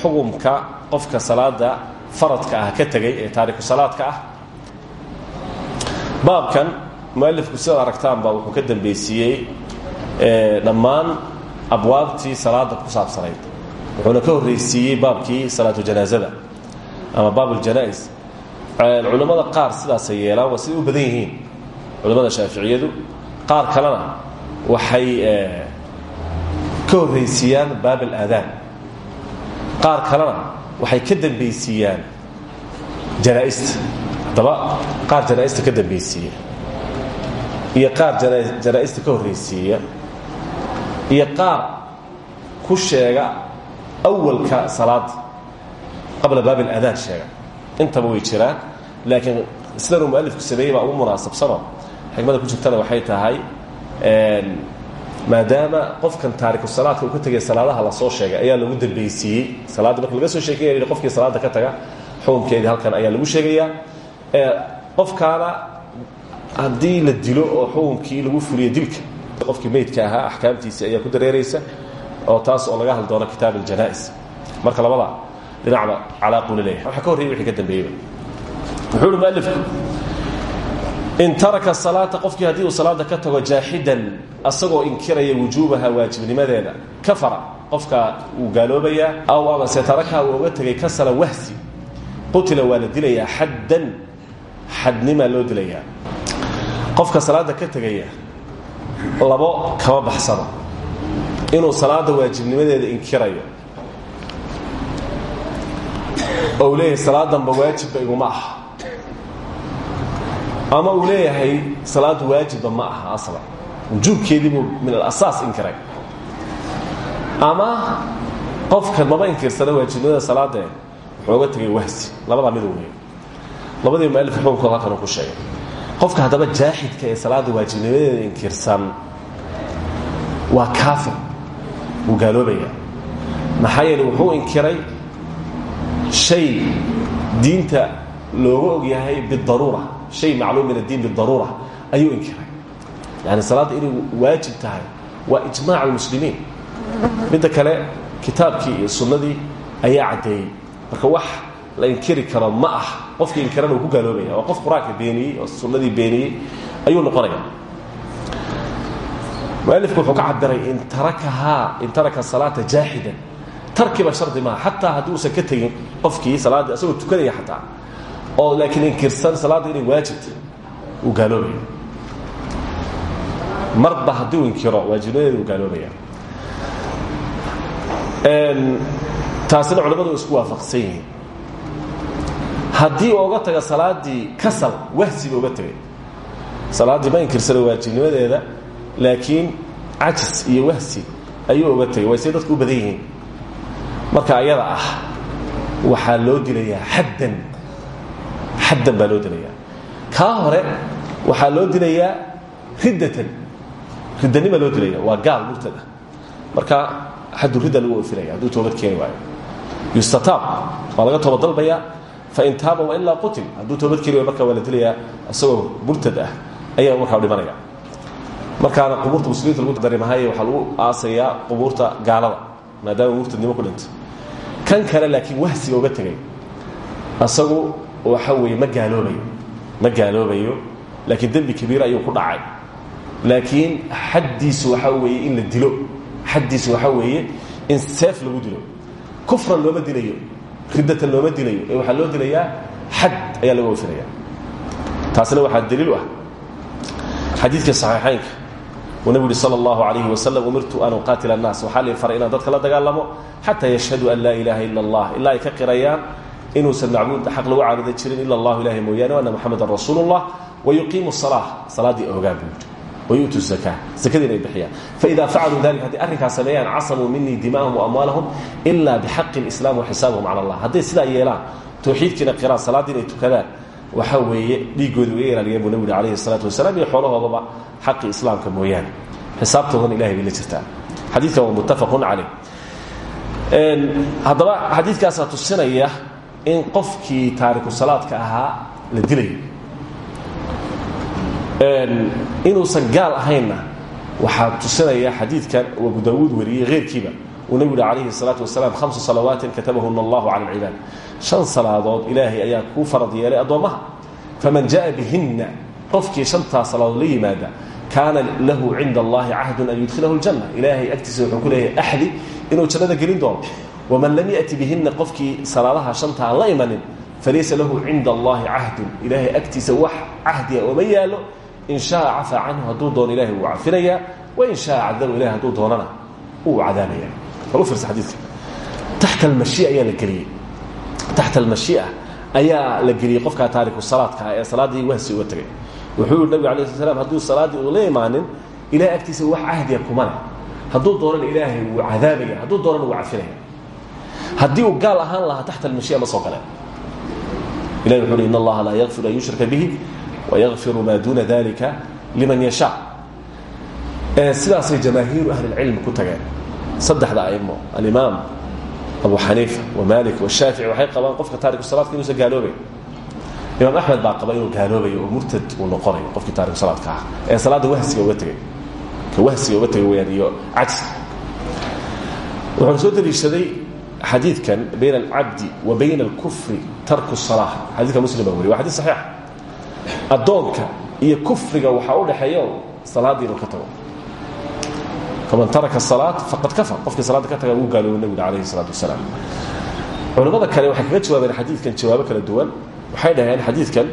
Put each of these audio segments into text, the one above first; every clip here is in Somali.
xukumka qofka salaada faradka ah ka tegay ee taariku salaadka ah. Baabkan mualifku sidaad aragtaanba wuxuu ka dambaysiiyey dhammaan abwaabtii salaada ku saabsanayd. Wuxuuna ka horreysiiyey baabkii salaatu janaazada ama baab uljanaa-is culammada qaar sidaasay yeelaan waa siday u badan yihiin. Culamada shaaficiyadu qaar kalena waxay ka horreysiiyaan baab alaadaan qaar kalena waxay ka dambaysiiyaan janaaista haddaba qaar janaaista ka dambaysiiya iyo qaar janaaista ka horreysiiya. Iyo qaar ku sheega awalka salaada qabla baab اladaan sheega. Intaba way jiraan laakiin sidanuu mualifku sameeyey baa ugu munaasabsano xikmada ku jirtana waxay tahay maadaama qofkan taariku salaadka uu ka tegay salaadaha la soo sheegay ayaa lagu dambaysiiyey salaadda marka laga soo sheekaya qofkii salaada ka taga xukunkeedii halkan ayaa lagu sheegayaa. Qofkaana haddii la dilo oo xukunkii lagu fuliyo dilka qofkii meydka ahaa axkaamtiisii ayaa ku dareeraysa oo taas oo laga hadli doono kitaab aljanaa-is marka labada dhinacba calaaquu la leeyahay waxa ka horreyay wixii ka dambeeyeyba wuxuu mualifku in taraka salaata qofkii haddii uu salaada ka tago jaaxidan asagoo inkiraya wujuubaha waajibnimadeeda kafara qofka wuu gaaloobayaa aw amase tarakaha uu oga tegay kasala wahsi qutila waa la dilayaa loo dilayaa. Qofka salaada ka tegaya labo kama baxsano inuu salaada waajibnimadeeda inkirayo oo uu leeyahay salaadanba waajibba ama uu leeyahay salaadu waajibba ma aha aslan wujuubkeediibuu min alasaas inkiray. Ama qofka maba inkirsana waajibnimada salaadee wuxuu oga tegay wahsi. Labadaa midu wey labadii mualifka xukunkooda halkan ku sheegay. Qofka haddaba jaaxidka ee salaada waajibnimadeeda inkirsan waa kaafir. Wuu gaaloobaya maxaa yeele wuxuu inkiray shay diinta looga og yahay bidaruura shay macluum min addiin bidaruura ayuu inkiray. Yani salaadda inay waajib tahay waa ijmaac almuslimiin. Midda kale kitaabkii iyo sunnadii ayaa caddeeyey. Marka wax la inkiri karo ma ah. Qofkii inkirana uu ku gaaloobaya waa qof qur'aanka beeniyey oo sunnadii beeniyey ayuu noqonaya mualifku wuxuu ka cabiray in tarakahaa in taraka salaata jaaxidan tarkiba shardi maaha. Xataa haddii uusan ka tegin qofkii salaaddii asagoo tukanaya xataa oo laakiin inkirsan salaadda inay waajibta uu gaaloobaya marba haddii uu inkiro waajibnimadeeda uu gaaloobaya taasina culamadu way isku waafaqsan yihiin. Haddii oga taga salaaddii kasal wahsiba oga tegay salaaddii ma inkirsana waajibnimadeeda laakiin cajis iyo wahsi ayuu oga tegay way say dadku u badan yihiin. Marka ayada ah waxaa loo dilayaa xaddan xaddan baa loo dilayaa kaa hore waxaa loo dilayaa riddatan. Riddanima loo dilaya waa gaal murtad ah marka xaddu ridda lagu ofinaya hadduu toobad keeni waayo. Yustataab waa laga toobad dalbayaa fain taaba wailaa qutil. Hadduu toobad keeni waayo marka waa la dilayaa isagoo murtad ah ayaa markaa dhimanaya markaana qubuurta muslimiinta lagu darimahaye waxaa lagu aasayaa qubuurta gaalada maadaama murtadnimo ku dhintay. Kan kale laakiin wahsiga uga tegay asagu waxa weeye ma gaaloobayo ma gaaloobayo. Laakiin dembi kabiira ayuu ku dhacay. Laakiin xaddiisu waxaa weeye in la dilo. Xaddiisu waxaa weeye in seef lagu dilo. Kufran looma dilayo riddatan looma dilayo. Ee loo dilayaa xad ayaa laga ofinaya taasina waxaa daliil ah xadiidka saxiixaynka. Uu nabigu uhi sala allahu alayhi wasalam umirtu an uqaatila annaas. Waxaa lii faray inaan dadka la dagaalamo xataa yashhaduu an laa inuusan macbuud xaq lagu caabudi jirin ila allahu ilahay mooyaane ana muxamedan rasuul llah wayuqiimu sala salaadii oogaa buu yidhi wayutu aka akadiina ay bixiyaan. Faida facaluu dalik hadday arrinkaas sameeyaan casamuu minii dimaahum waamwaalahum ila bixaqi lislaam waxisaabahum cala allah hadday sidaa yeelaan towxiidkiina qiraan salaadiina ay tukadaan waxa weeye dhiigooda uga ilaaliya buu nabigu alayhi salaatu wasalaam iyo xoolahoodaba xaqi islaamka mooyaane. Xisaabtoodana ilahay bay la jirtaa. Xadiikan waa muttafaqun caleyh haddaba xadiidkaasaa tusinaya in qofkii taariku salaadka ahaa la dilayo inuusan gaal ahaynna waxaa tusinaya xadiidkan uu abu daawuud wariyey heyrkiiba uu nebigu yihi calayhi الsalaatu wasalaam hamsu salawaatin katabahuna allahu cala alcibaad shan salaadood ilaahay ayaa kuu farad yeelay addoommaha faman jaءa bihinna qofkii shantaa salaadood la yimaada kaana lahu cinda allahi cahdun an yudkhilahu اljanna ilaahay agtiisa wuxuu ku leeyahay axdi inuu jannada gelin doono waman lam yأti bihinna qofkii salaadaha shanta aan la imanin falaysa lahu cinda allahi cahdun ilaahay agtiisa wax cahdiga ooma yaalo in shaaa cafaa canhu hadduu doono ilahay wuu cafinayaa wain shaaa cadabu ilahay hadduu doonana wuu cadaabaya bal u fiirsa xadiidka taxta almashia ayaa la geliyey taxta almashia ayaa la geliyey qofkaa taariku salaadka ah ee salaaddii wahsi uga tegay wuxuu yihi nabig alay sl slam hadduu salaaddii uu la imaanin ilahay agtiisa wax cahdiya kumana hadduu doonana ilaahay wuu cadaabaya hadduu doonana wuu cafinaya haddii uu gaal ahaan lahaa taxta almashia ma soo galeen. Ilahi wuxu uhi in allaha laa yakfir an yushraka bihi wayakfiru maa duuna dalika liman yashaa sidaasay jamaahiiru ahlilcilmi ku tageen. Saddexda aimo alimaam abu xaniifa wamalik washaafici waxay qabaan qofka taariku salaadka inuusan gaaloobayn imaam axmed baa qaba inuu gaaloobayo oo murtad uu noqonayo qofkii taariku salaadka ah. Ee salaadda wahsiga uga tegey. Ka wahsiga uga tegay weyaan iyo cajsi wuxuuna soo deliishaday xadiidkan bayna alcabdi wa bayna alkufri tarku salaa xadiidka muslim baa wariy waa xadis saxiix. Addoonka iyo kufriga waxaa u dhexeeya salaaddii inuu ka tago. Faman taraka salaat faqad kafar. Qofkii salaadda ka taga wuu gaalooba nebigu alayhi salaatu wasalaam culimmada kale waxay kaga jawaabeen xadiidkan jawaabo kala duwan. Waxay dhaheen xadiidkan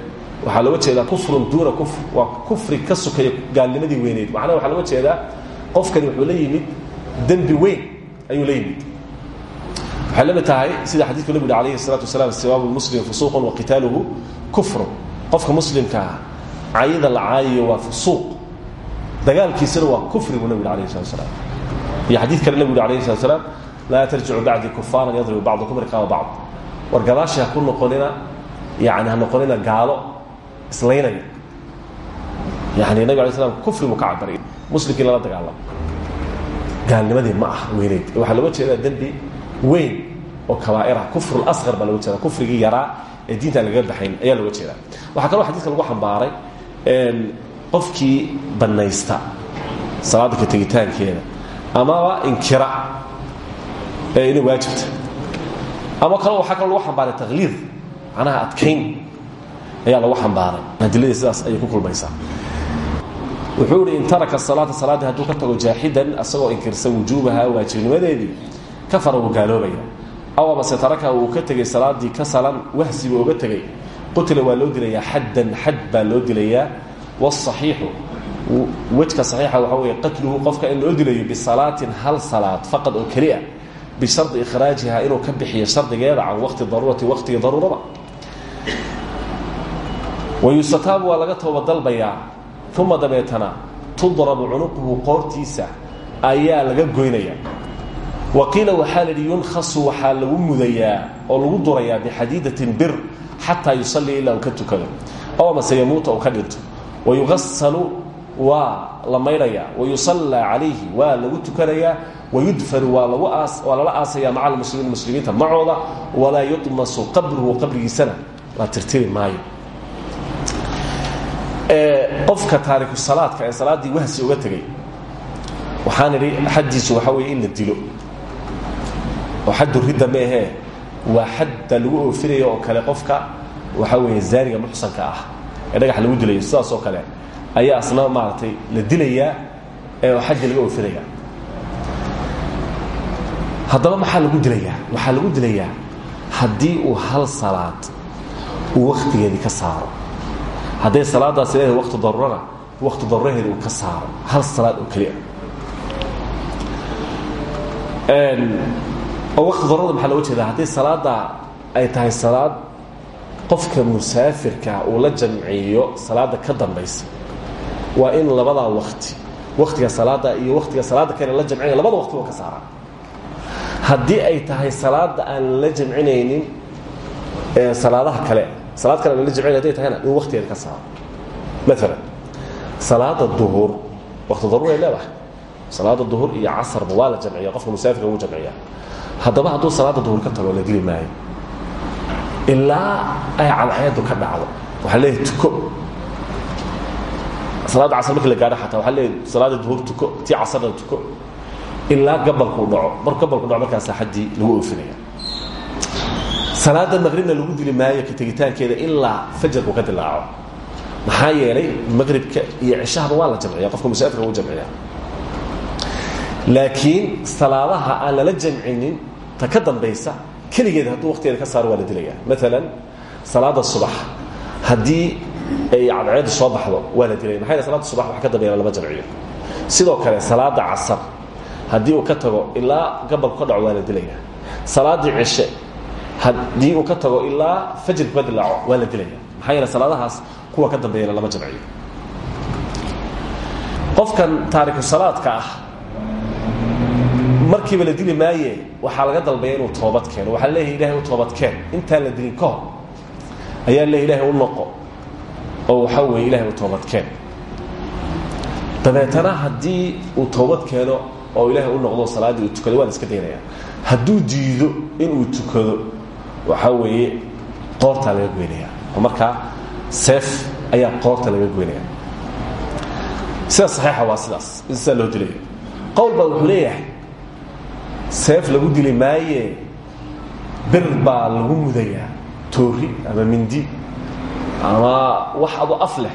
waxaa looga jeedaa kufrun duuna kufr waa kufri ka sukaya gaalnimadii weyneyd macnaha waxaa looga jeedaa qofkani wuxuu la yimid dembi weyn ayuu la yimid waxay la mid tahay sida xadiidku nabigu alayhi salaatu wasalaam siwaabu muslim fusuuqun wa qitaaluhu kufrun qofka muslimka ah caayada la caayayo waa fusuuq. Dagaalkiisana waa kufrigu nabigu alayhi salatu wasalaam. Iyo xadiid kale nabigu alayhi salatu wasalaam laa tarjicu bacdii kufaaran yadribu bacdukum riqaaba bacd. War gadaashii ha ku noqonina yani ha noqonina gaalo islaynaya. Yani nabig alay slam kufri buu ka cabaray muslimkii lala dagaalamo. Gaalnimadii ma ah weyneyd waxaa looga jeedaa dembi weyn oo kabaaira kufr اasqar baa loga jeeda kufrigii yaraa ee diintaan lagaga baxayn ayaa looga jeeda waxaa kaloo xadidka lagu xambaaray qofkii banaysta salaada ka tegitaankeeda amaba inkira ee inay waajibta ama kale waxaa kaloo lagu xambaaray takliid macnaha adkayn ayaa lagu xambaaray. Adiladii sidaas ayay ku kulmaysaa. Wuxuu ihi in taraka salaata salaaddii hadduu ka tago jaaxidan asagoo inkirsa wujuubaha waajibnimadeedii kafara wuu gaaloobaya. Aw amase tarakaha uu ka tegey salaaddii kasalan wahsiba oga tegey qutila waa loo dilayaa xaddan xad baa loo dilayaa. Wاصaxiixu wejka saxiixa waxaa weeye qatluhu qofka in loo dilayo bisalaatin hal salaad faqad oo keli ah bishardi ikhraajiha inuu ka bixiyo shardigeeda can waqti daruurati waqtiga daruurada. Wayustataabu waa laga tooba dalbayaa uma dabeetana tudrabu cunuquhu qoortiisa ayaa laga waqiila waxaa la yidhi yunhasu waxaa lagu mudayaa oo lagu durayaa bixadiidatin bir xataa yusalii ilaa uu ka tukado. Ow amase yamuuta uu ka dhinto wayugasalu waa la maydhayaa wayusallaa calayhi waa lagu tukanayaa wayudfanu waa lala aasayaa maca almuslimiin muslimiinta macooda walaa yudmasu qabruhu qabrigiisana. La tirtiri maayo. Qofka taariku salaadka ee salaaddii wahsi uga tegey waxaan idhi xaddiisu waxaa weeye la dilo oo xaddu ridda meahee waa xadda lagu oofinayo oo kale qofka waxaa weeye zaaniga muxsanka ah ee dhagax lagu dilayo sidaas oo kale ayaa asna maaragtay la dilayaa ee xaddii laga oofinaya. Haddaba maxaa lagu dilayaa? Waxaa lagu dilayaa haddii uu hal salaad uu wakhtigeedii ka saaro. Hadday salaadaas leedahay wakti daruurana wakti daruuraheeda uu ka saaro hal salaad oo keliya oo wakti daruurada maxaa looga jeedaa? Haddii salaadda ay tahay salaad qofka musaafirka uu la jamciyo salaada ka dambaysa waa in labadaa wakti waktiga salaada iyo waktiga salaada kale la jamcinaya labada wakti waa ka saaraa. Haddii ay tahay salaada aan la jamcinaynin salaadaha kale salaad kale aan la jamcinayn haday tahayna in waktigeeda ka saaro. Maalan salaada duhur wakti daruur ay leedahay. Salaada duhur iyo casarba waa la jamciya qofka musaafirka wuu jamciya haddaba hadduu salaada duhur ka tago la dili maayo. Ilaa ay cadceedu ka dhacdo. Waxaa leeyahay tuko. Salaada casar markii la gaadho xataa waxaa leeyahay salaada duhur tuko tii casarna tuko. Ilaa gabalkuu dhaco. Mar gabalku dhaco markaasaa xaddii lagu oofinaya. Salaada maqribna lagu dili maayo ka tegitaankeeda ilaa fajarku ka dilaaco. Maxaa yeelay maqribka iyo cishahaba waa la jamciya qofka musaafirka wuu jamciya laakiin salaadaha aan lala jamcinin ta ka dambaysa keligeed hadduu waktigeeda ka saaro waa la dilaya maalan salaada subax haddii ay cadceedu soo baxdo waa la dilaya maxaa yele salada subax wax ka dambeeyana lama jamciyo. Sidoo kale salaada casar haddii uu ka tago ilaa gabalku ka dhaco waa la dilaya salaadii cishe haddii uu ka tago ilaa fajirku ka dilaaco waa la dilaya maxaa yeele salaadahaas kuwa ka dambeeyana lama jamciyo. Qofkan taariku salaadka ah markiiba la dili maaye waxaa laga dalbaya inuu toobad keeno. Waxaa leeyahay ilahay u toobad keen. Intaan la dilin ka hor ayaa leeyahy ilahay u noqo oo waxaa weeye ilahay u toobad keen. Dabeetana haddii uu toobad keeno oo ilaahay u noqdo salaaddii uu tukado waa la iska daynaya. Hadduu diido inuu tukado waxaa weeye qoortaa laga goynaya. Oo markaa seef ayaa qoorta laga goynaya. Sida saxiixa waa sidaas. Sidaa loo dilayo. Qowl baa wuxuu leeyahay seef lagu dili maaye bir baa lagu mudayaa toori ama mindi. Ama wax ado af leh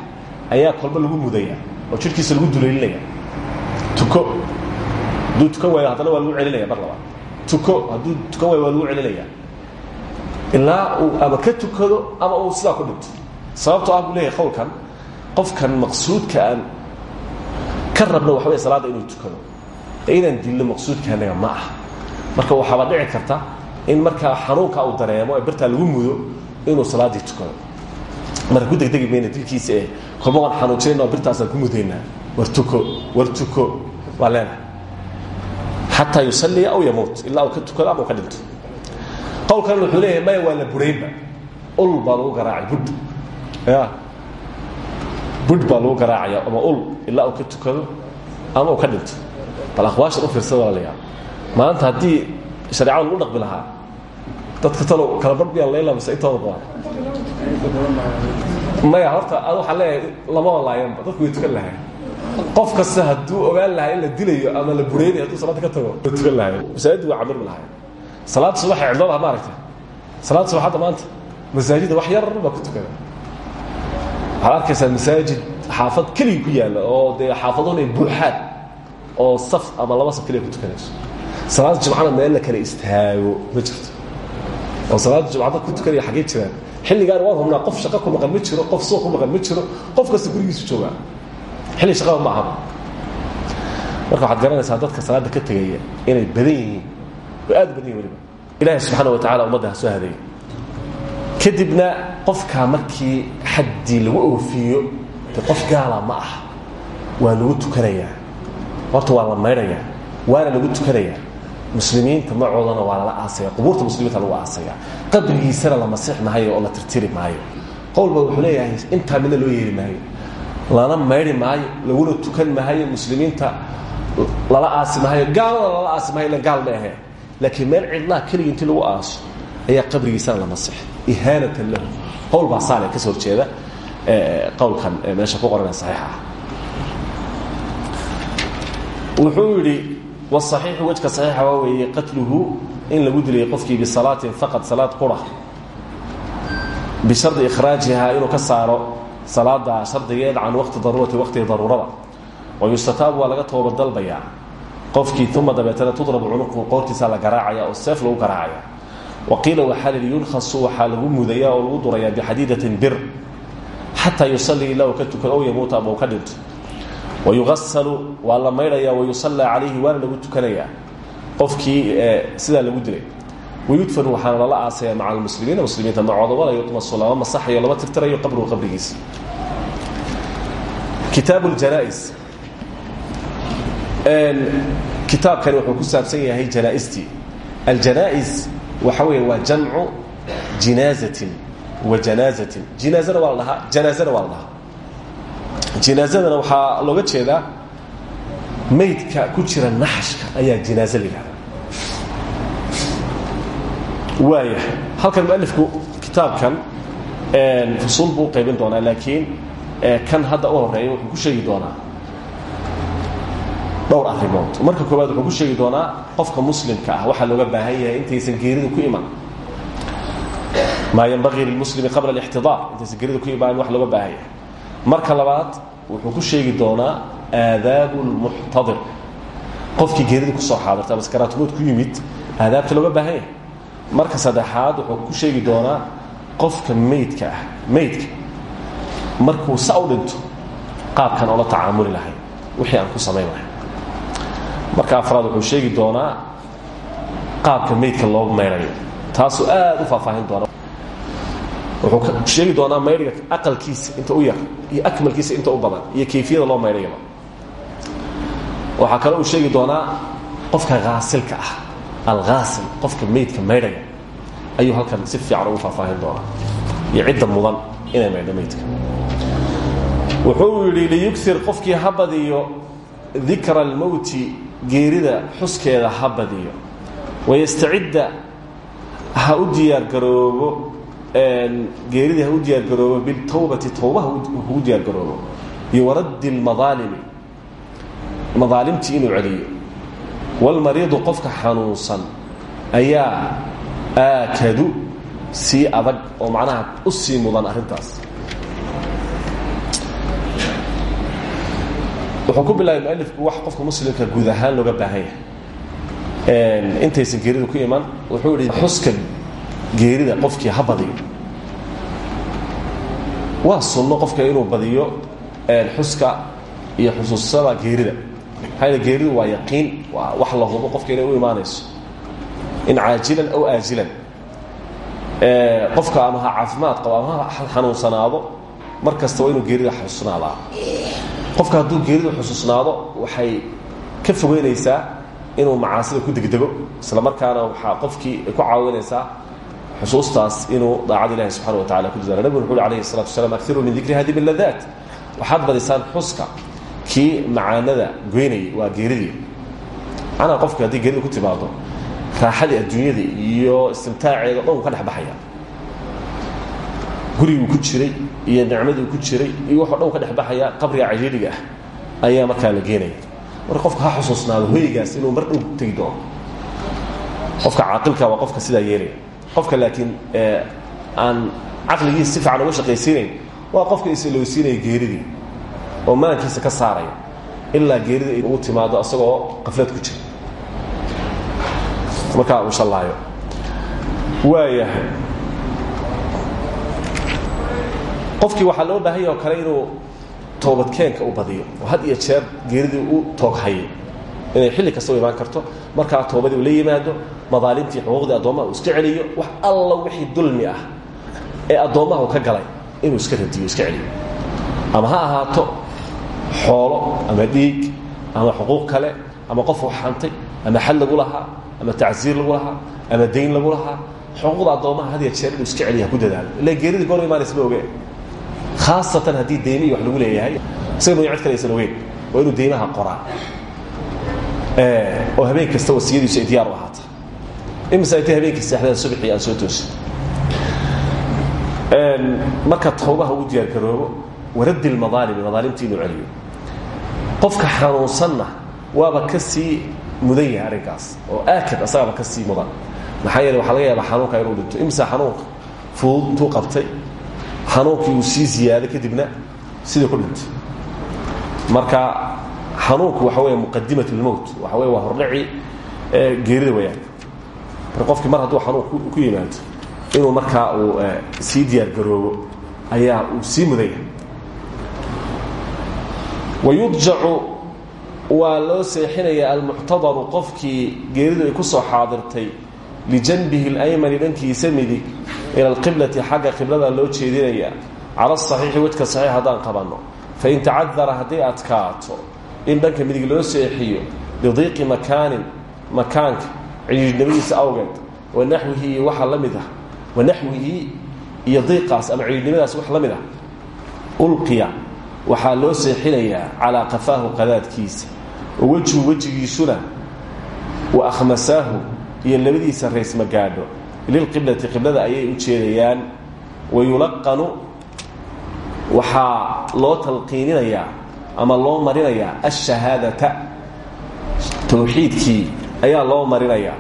ayaa kolba lagu mudayaa oo jidhkiisa lagu dulaylinaya tuko. Hadduu tukan waayo haddana waa lagu celinaya mar labaad. Tuko. Hadduu tukan waayo waa lagu celinaya ilaa uu ama ka tukado ama uu sidaa ku dhinto sababtoo ah buu leeyahay qowlkan qofkan maqsuudka aan ka rabno waxa wey salaadda inuu tukado. Inaan dillo maqsuudka anaga ma ah marka waxaaba dhici karta in markaa xanuunkaa uu dareemo ee birtaa lagu mudo inuu salaaddii tukado marka ku degdegi mayna dilkiisa ee kolba waan xanuujinayna oo birtaasaan ku mudaynaa war tuko war tuko waa leenahay xataa yusalliya aw yamuut ilaa uu ka tukado ama uu ka dhinto. Qowlkan wuxuu leeyahay maya waa la buraynba ul baa lagu garaacay budh ya. Budh baa lagu garaacaya ama ul ilaa uu ka tukado ama uu ka dhinto. Bal aqwaashan u fiirsada walaalayaal maanta haddii shareecada lagu dhaqmi lahaa dadka talow kala badh miyaa layla mise intooda badan? Maya horta ad waxaa leeyahay lamaba laayanba dadku way tukan lahayn qof kasta hadduu ogaan lahaa in la dilayo ama la bureynayo hadduu salaada ka tago way tukan lahayn masaajiddu waa camirmi lahayn salaada subax ee cidladaha ma aragtay salaada subax hadda maanta masaajidda wax yar baa ku tukada waxaad arkaysaa masaajid xaafad keliga ku yaalla oo dee xaafadoon ay buuxaan oo saf ama laba saf keliya ku tukanayso salaada jimcana meel la kala istaago ma jirto. Oo salaada jimcada ku tukanaya xaggey jiraan. Xilligaan waan hubnaa qof shaqo ku maqan ma jiro qof suuq ku maqan ma jiro qof kasta gurigiisu joogaa. Xilli shaqada ma ahaba marka waxaad garanaysaa dadka salaada ka tegaya inay badan yihiin oo aad badan yihiin weliba. Ilaahay subxaana wa tacala ummadda ha soo hadeeya kadibna qofkaa markii xaddii lagu oofiyo de qof gaala ma ah waa lagu tukanayaa. Horta waa la maydhayaa. Waana lagu tukanayaa muslimiinta macoodana waa lala aasaya qubuurta muslimiinta lagu aasaya. Qabrigiisana la masix maayo oo la tirtiri maayo. Qowlba wuxuu leeyahay intaa midna loo yeeli maayo. Lana maydhi maayo laguna tukan maayo muslimiinta lala aasi maayo gaalana lala aasi maayo ila gaal ma ahe. Laakiin meel cidlaha keligii intii lagu aaso ayaa qabrigiisana la masix ihaanatan lahu. Qowl baa saale ka soo horjeeda qowlkan meesha ku qoran saxiixa. Ah wuxuu yidhi waiixu wejka saxiixa waa weeye qatluhu in lagu dilay qofkii bisalaatin faqad salaad qura bishardi ikhraajihaa inuu ka saaro salaada shardigeeda can waqti daruurati waqtiga daruurada. Wa yustataabu waa laga toobadalbayaa qofkii uma dabeetana tudrabu cunuqu qoortiisaa la garaacaya oo seef lagu garaacaya. Wa qiila waxaa lii yulkhasu waxaa lagu mudayaa oo lagu durayaa bixadiidatin bir. Xataa yusallii lahu ka tukado ow yamuuta ama uu ka dhinto wayugasalu waa la maydhaya wayusallaa calayhi waana lagu tukanayaa qofkii sidaa lagu dilay wayudfanu waxaana lala aasaya maca almuslimiina muslimiinta macooda wala yutmasu lama masaxayo lama tirtirayo qabruhu qabrigiisa kitaab اljanaa-is kitaabkani wuxuu ku saabsan yahay janaa-istii aljanaa-is waxa weeye waa jamcu jinaazatin wa janaazatin jinaazana waa la dhahaa janaazana waa la dhahaa jinaazadana waxaa looga jeedaa maydka ku jira naxashka ayaa jinaaze la yidhahda waaya halkan mualifku kitaabkan fusuul buu qaybin doonaa laakiin kan hadda u horreeya wuxuu ku sheegi doonaa dhowr arrimood. Marka koowaad wuxuu ku sheegi doonaa qofka muslimka ah. Waxaa looga baahan yahay intaysan geeridu ku iman. Maa yanbagii lilmuslimi qabla alixtidaar intaysan geeridu ku imaan wax looga baahan yahay marka labaad wuxuu ku sheegi doonaa aadaabu lmuxtadir qofkii geeridu ku soo xaadirta ama sakaraatmood ku yimid aadaabta looga baahan marka saddexaad wuxuu ku sheegi doonaa qofka maydka ah maydka markuu sa u dhinto qaabkan tacaamuli lahay wixii aan ku samayn marka afraad wuxuu sheegi doonaa qaabka maydka loo mayrayo taasuu aad u faahfaahin doona wuxuu sheegi doonaa mayriga aqalkiisa inta u yar iyo akmalkiisa inta u badan iyo kayfiyada loo mayrayaba waxaa kale uu sheegi doonaa qofka haasilka ah alhaasil qofka maydka maydhaya ayuu halkan si fiican ugu faahfaahin doonaa. Iyo mudan inay maydho maydka wuxuu yidhi liyugir qofkii ha badiyo dikra almowti geerida xuskeeda ha badiyo. Wayastacidda ha u diyaargaroobo geeridii ha u diyaargaroobo biltawbati tawba hau diyaargaroobo iyo waraddi lmadaalimi madaalimtii inuu celiyo. Walmariidu qofka xanuunsan ayaa aakadu sii adag oo macnaha u sii mudan arrintaas. Wuxuu ku bilaabay mualifku wax qofka muslimka guud ahaan looga baahan yahay. Intaysan geeridu ku iman wuxuu yihi xuska geerida qofkii ha badiyo. Waa sunno qofka inuu badiyo xuska iyo xusuusada geerida. Maxaa geeridu waa yaqiin waa wax la hubo qofka inay u imaanayso. In caajilan aw aajilan. Qofka ama ha caafimaad qabo ama ha xanuunsanaado mar kasta waa inuu geerida xususnaadaa qofka hadduu geeridu xusuusnaado waxay ka fogeynaysaa inuu macaasida ku degdego isla markaana waxaa qofkii ku caawinaysaa xusuustaas inuu daacad ilahi subxana wa tacala ku dadaalo. Nabiguna wuxu ui alayhi salatu wasalaam akiruu min dikri hadi biladaat waxaad badisaan xuska kii macaanada goynayay waa geeridii. Macnaha qofka haddii geeridu ku timaado raaxadii adduunyada iyo istimtaaceeda o dhan uu ka dhex baxaya. Guriguu ku jiray iyo nicmaduu ku jiray iyo waxo dhan u ka dhex baxaya qabriga ciriiriga ah ayaa markaa la geenaya marka qofka ha xusuusnaado hoygaas inuu mar dhow tegi doono. Qofka caaqilka waa qofka sidaa yeelaya qofka laakiin aan caqligiisa si fiican uga shaqaysiinayn waa qofka islowsiinaya geeridii oo maankiisa ka saaraya ilaa geerida ugu timaado isagoo qaflad ku jira. Markaa uu shallaayo waayahay qofkii waxaa loo baahanya oo kale inuu toobadkeenka u badiyo oo had iyo jeer geeridii u tooghayo inay xilli kasta u imaan karto. Markaa toobadii uu la yimaado madaalimtii xuquuqdii addoommaha uu iska celiyo wax alla wixii dulmi ah ee addoommaha uu ka galay inuu iska radiyo iska celiyo. Ama ha ahaato xoolo ama dhiig ama xuquuq kale ama qof uu xantay ama xad lagu lahaa ama tacsiir lagu lahaa ama dayn lagu lahaa xuquuqda addoommaha had iyo jeer inuu iska celiya ku dadaalo. Ila geeridii goor imaanaysa ma oge khaasatan haddii deymi iyo wax lagu leeyahay isaga mooya cid kale aysan ogeyn. Waa inuu deymaha qoraa oo habeen kasta wasiyadiisu ay diyaar u ahaata imise intay habeenkii seexdeen subaxii aan soo toosin? Marka tawbaha uu diyaargaroobo waraddi lmadaalimi madaalimtii inuu celiyo. Qofka xanuunsanna waaba ka sii mudan yahay arrinkaas oo aakad asagaba ka sii mudan. Maxaa yeele waxaa laga yaabaa xanuunka inuu dhinto imisa xanuunka? Fudud intuu qabtay xanuunkii uu sii ziyaado kadibna sidii ku dhintay marka xanuunku waxa weya muqadimat lmowt waxa wey waa hordhaci geerida wayaan marka mar hadduu xanuun ku yimaado inuu markaa uu sii diyaargaroobo ayaa uu sii mudanya wayudjacu waa loo seexinaya almuctadaru qofkii geeridu ay ku soo xaadirtay lijanbihi اlaymani dhankiisa midig ila alqiblati xagga qiblada loo jeedinaya. Cala asaxiixi wejka saxiix haddaan qabanno fain tacadara hadday adkaato in dhanka midig loo seexiyo lidiiqi makaanin makaanka cidhiidhnimadiisa awgeed wanaxwihi iyo waxaa la mid ah wanaxwihi iyo ama cidhiidhnimadaas wax la mid ah ulqiya waxaa loo seexinayaa calaa qafaahu qadaadkiisa oo wejhu wejigiisuna wa akhmasaahu iyo labadiisa raysma gaadho lilqiblati qiblada ayay u jeedayaan wayulaqanu waxaa loo talqiininayaa ama loo marinayaa ashahaadata towxiidkii ayaa loo marinayaa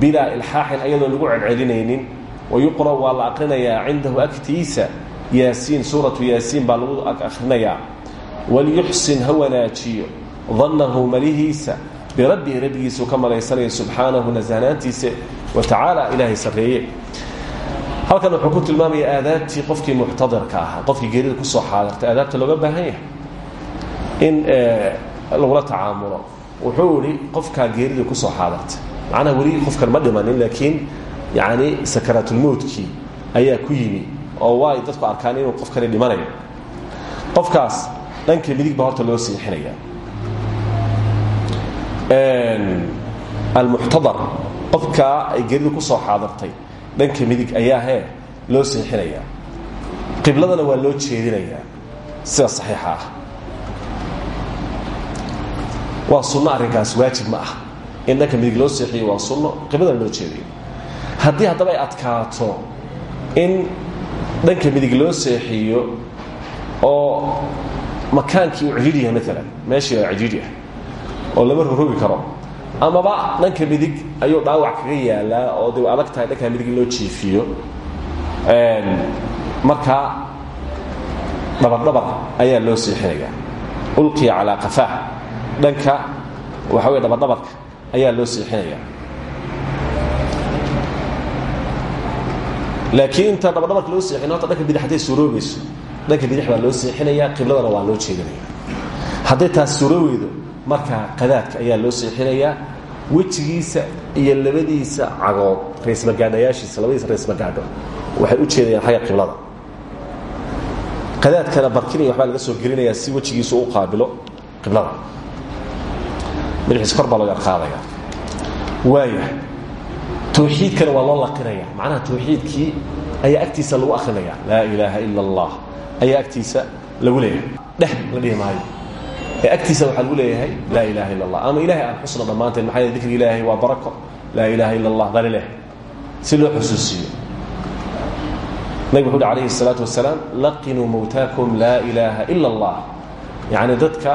bilaa ilxaaxin ayadoon lagu celcelinaynin wayuqra' waa la aqrinayaa cindahu agtiisa yaasiin suuratu yaasiin baa lagu akrinayaa waliyuxsin ha wanaajiyo. Dannahu malihiisa birabbihi rabbigiisuu ka malaysanaya subxaanahu nasahnaantiisa wa tacaala ilaahay sarreeye. Halkan wuxuu ku tilmaamaya aadaabtii qofkii muctadirka ahaa qofkii geerida ku soo xaadirtay aadaabta looga baahan yahay in lagula tacaamulo. Wuxuu idhi qofkaa geeridii ku soo xaadirtay macnaha weli qofkan ma dhimanin laakiin yani sakaraatulmowtkii ayaa ku yimi oo waa ay dadku arkaan inuu qofkani dhimanayo. Qofkaas dhanka midig baa horta loo siixinaya almuctadar qofkaa ay geeridu ku soo xaadirtay dhanka midig ayaa hee loo siixinayaa qibladana waa loo jeedinayaa sida saxiixa ah waa sunno arrinkaas waajib ma ah. In dhanka midig loo seexiyo waa sunno qibladana loo jeediyo haddii haddaba ay adkaato in dhanka midig loo seexiyo oo makaankii uu cidhiidh yahay maalan meeshii oo cidhiidhi ah oo lama rorogi karo amaba dhanka midig ayuu dhaawac kaga yaalaa oo de adag tahay dhankaa midig in loo jiifiyo. Markaa dhabardhabar ayaa loo seexinayaa ulqiya calaa qafaah dhanka waxa wey dhabardhabarka ayaa loo seexinayaa laakiin inta dhabardhabarka loo seexin horta dhanka bidix suuroobayso dhanka bidix loo seexinayaa qibladana waa loo jeedinaya hadday taas suurooweydo markaa qadaadka ayaa loo seexinayaa wejigiisa iyo labadiisa cagood raysmagaadhayaashiisa labadiisa raysmagaadho waxay u jeedayaan xagga qiblada. Qadaadkana barkin iyo waxbaa laga soo gelinayaa si wejigiisu u qaabilo qiblada madaxiisa kor baa looga qaadaya. Waaya towxiidkana waa loo laqinaya. Macnaha towxiidkii ayaa agtiisa lagu akrinaya laa ilaaha ila allah ayaa agtiisa lagu leeyahay. Dheh la dhihi maayo. Ee agtiisa lagu leeyahay laa ilaha illa allah ama ilahay aan xusna dhammaanteen maxaa yeel dikriga ilaahay waa barako. Laa illa allah dalileh si loo xusuusiiyo nabig wuxu alayhi الsalaatu wasalaam laqinuu mawtaakum laa ilaaha ila allah yacni dadka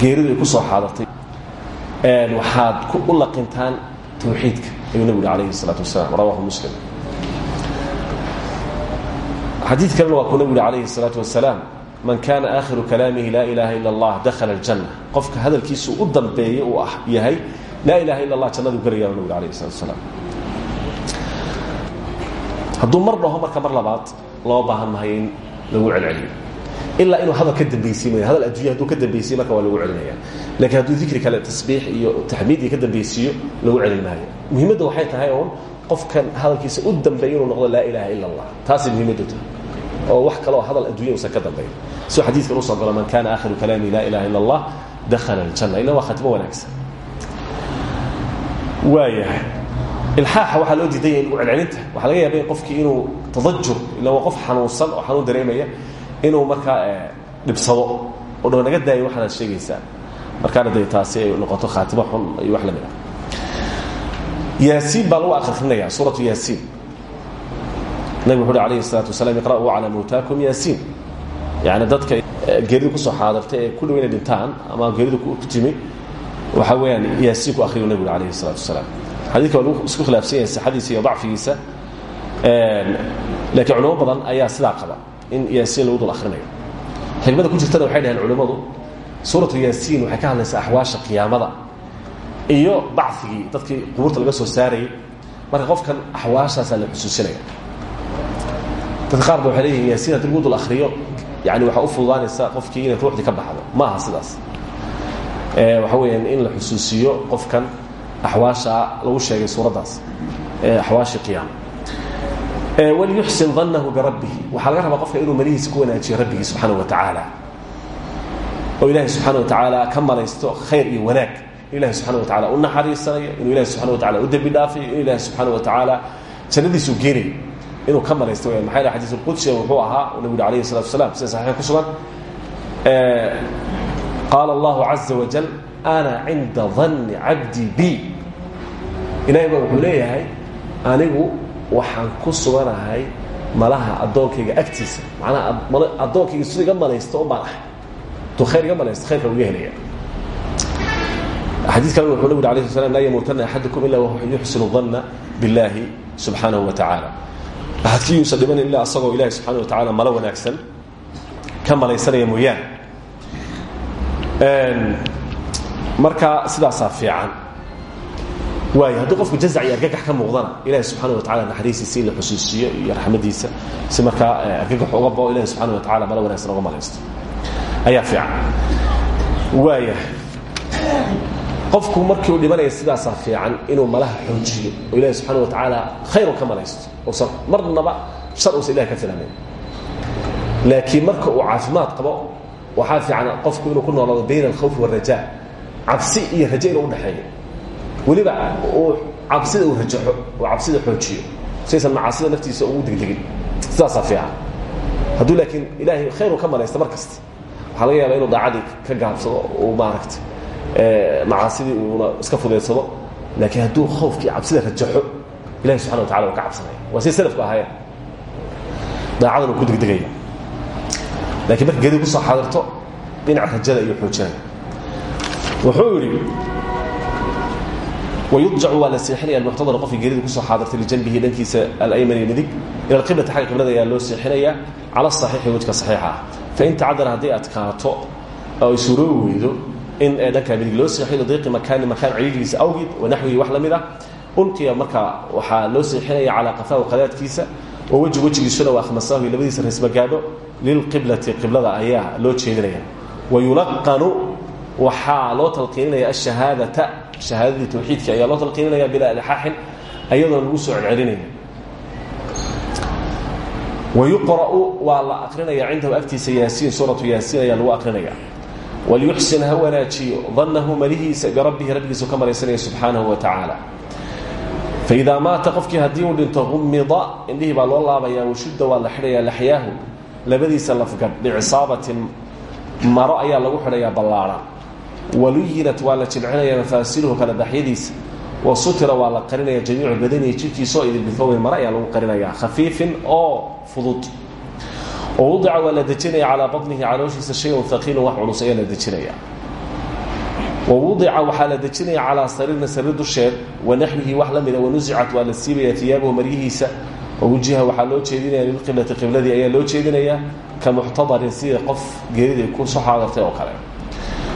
geeridu ay ku soo xaadartay waxaad u laqintaan tawxiidka ayuu nabig uhi alayhi الsalaatu wasalam rawahu muslim xadiid kalena waa kuu nabig uhi alayhi الsalaatu wasalaam man kana aakhiru kalaamihi laa ilaha ila اllah dakhala اljanna qofka hadalkiisu u dambeeye uu ah yahay laa ilaha illa allah jannadu gelaya nabig alayh الsalatu wasalaam hadduu mar dhaho marka mar labaad loo baahan mahayo in lagu celceliyo ilaa inuu hadal ka dambaysi mooy hadal adduunya haduu ka dambaysiyo marka waa lagu celinaya laakiin hadduu dikri kale tasbiix iyo taxmiid iyo ka dambaysiiyo lagu celin maayo. Muhiimadda waxay tahay uun qofkan hadalkiisa u dambeeya inuu noqdo laa ilaaha ila allah taasay muhiimaddu tahay. Oo wax kaleoo hadal adduunya usan ka dambayn sidoo xadiidkan u soo galo man kana aakhiru kalaami laa ilaha ila allah dakhala aljanna. Ila waa khatimo wanaagsan. Waayahay. Ilxaaxa waxaa loo diidaya celcelinta. Waxaa laga yaabay qofkii inuu tadajur ila waa qof xanuunsan oo xanuun dareemaya inuu markaa eh, dhibsado oo dho naga daayo waxaanaad sheegaysaa markaana dee taasi ay noqoto khaatimo xun iyo wax la mid ah. Yaasiin baa lagu akrinaya suuratu yaasiin. Nabig wuxu uhi alayhi salaatu wasalaam iqra'uu calaa mawtaakum yaasiin. Yani dadka eh, geeridu ku soo xaadartay ee ku dhow inay dhintaan ama geeridu ku timi waxaa weyaan yaasiin ku akriyu nabigu alayhi salaatu wasalaam. Xadidka waa lagu isku khilaafsan yahay sixadiisa iyo dacfigiisa eh, laakiin culamo badan ayaa sidaa qaba in yaasiin lagu dul akrinayo xikmada ku jirtana waxay dhaheen culimmadu suuratu yaasiin waxay ka hadlaysaa axwaasha qiyaamada iyo bacigii dadkii qubuurta laga soo saarayay. Marka qofkan axwaashaasaa la xusuusinaya dadka qaar yaasiin lagu dul akriyo yani waxaa u fududaanaysa qofkii inay ruuxdii ka baxdo. Ma aha sidaas waxa weeyaan in la xusuusiyo qofkan axwaasha lagu sheegay suuraddaas axwaashii qiyaama walyuxsin dannahu birabbihi waxaa laga rabaa qofka inuu malihiisa ku wanaajiyo rabbigii subxaana wa tacaala. Oo ilaahay subxaana wa tacaala ka khayr iyo wanaag. Ilahi subxana wa tacala u naxariisanayo ilahi subxana wa tacala u dembi ilahi subxaana wa tacaala jannadiisuu geenayo inuu ka malaysto wayaan maxaa ulqudsiga wuxuu ahaa uu nabigu alayhi salatu wasalaam sida saxiixa ku sugan qaala allahu caza wajal ana cinda danni cabdii bi. Ilahay baa wuxuu waxaan ku suganahay malaha addoonkayga agtiisa. Macnaha addoonkayga siduu iga malaysto un baan hadduu khayr iga malaysto khayrka uga helaya. Xadiis kalena wuxuu nabig alayh sl slam laa yamuutana axadukum ila wahuwa yuxsinu danna biاllahi subxaanahu wa tacaala. Axadkii yuusan dhimanin ilaa asagoo ilahi subxana wa tacala malo wanaagsan ka malaysanaya mooyaane. Marka sidaasaa fiican waayo haddii qofku jazac iyo argagax ka muuqdana ilahi subxana wa tacala naxariistiisa in la xusuusiyo iyo raxmadiisa si markaa argagax uga bao ilahi subxana wa tacala malo wanagsan uga malaysto ayaa fiican. Waaya qofku markii uu dhimanaya sidaasaa fiican inuu malaha xoojiyo oo ilahi subxana wa tacaala khayru ka malaysto uusan marnaba shar uusan ilahi ka filanayn laakiin marka uu caafimaad qabo waxaa fiican qofku inuu ku noolaado bayna alkhawfi wاraja cabsi iyo raje inuu udhexeeyo weliba cabsida uu rajaxo oo cabsida xoojiyo. Saysan macaasida naftiisa ugu degdegin. Sidaasaa fiican. Hadduu laakiin ilaahay khayru ka malaysta mar kasta waxaa laga yaaba inuu daacadii ka gaabsado uu maaragta macaasidii uuna iska fudaydsado. Laakiin hadduu khoofkii cabsida rajaxo ilahi subxana wa tacala uu ka cabsanaya. Waa si salafku ahaayeen. Daacadan uu ku degdegaya. Lakiin marka geedi ku soo xaadirto dhinac rajada iyo xoojinaya. Wuxuu yidhi wayudjacu waa la seexinaya almuxtadar qofkii geerida ku soo xaadirtay lijanbihi dhankiisa alaymani midig ila alqiblati xagga qiblada ayaa loo seexinayaa cala asaxiixi wejka saxiixa ah fain tacadara hadday adkaato oo ay suuroobi weydo in dhanka midig loo seexiyo lidiiqi makaani makaan celiiligiisa awgeed wanaxwihi wax la mid ah ulqiya markaa waxaa loo seexinaya calaa qafaahu qadaadkiisa oo weji wejigiisuna waa akhmasaahu labadiisa reesmagaadho lilqiblati qiblada ayaa loo jeedinaya wayulaqanu waxaa loo talqiininaya ashahaadata shahaadadii tawxiidka ayaa loo talqiininaya bilaa ilxaaxin ayadoon lagu soo celcelinayna. Wayuqra'u waa la aqrinaya cindahu agtiisa yaasiin suuratu yaasiin ayaa lagu aqrinaya walyuxsin ha wanaajiyo dannahu malihiisa birabbihi rabbigiisu ka malaysanaya subxaanahu wa tacaala. Faidaa maata qofkii haddii uu dhinto humida indhihii baa loo laabaya washudda waa la xidhayaa laxyaahu. Labadiisa lafgadh bicisaabatin maro ayaa lagu xidhayaa ballaadhan waluyinat waa la jilcinaya mafaasiluhu kala baxyadiisa wa sutira waa la qarinaya jamiicu badanihi jidhkiisaoo idin bifowin mare ayaa lagu qarinaya khafiifin oo fudud. Oo wadica waa la dejinaya calaa badnihi calooshiisa shay-un haqiilun wax culus ayaa la dejinaya. Wawudica waxaa la dejinaya calaa sariirin sariir dusheed wanaxwihi wax la mida wanusicat waa la siibaya iyaabahu maryihiisa. Wawujiha waxaa loo jeedinaya lilqiblati qibladii ayaa loo jeedinaya ka muxtadarin sida qof geeridii ku soo xaadartay oo kale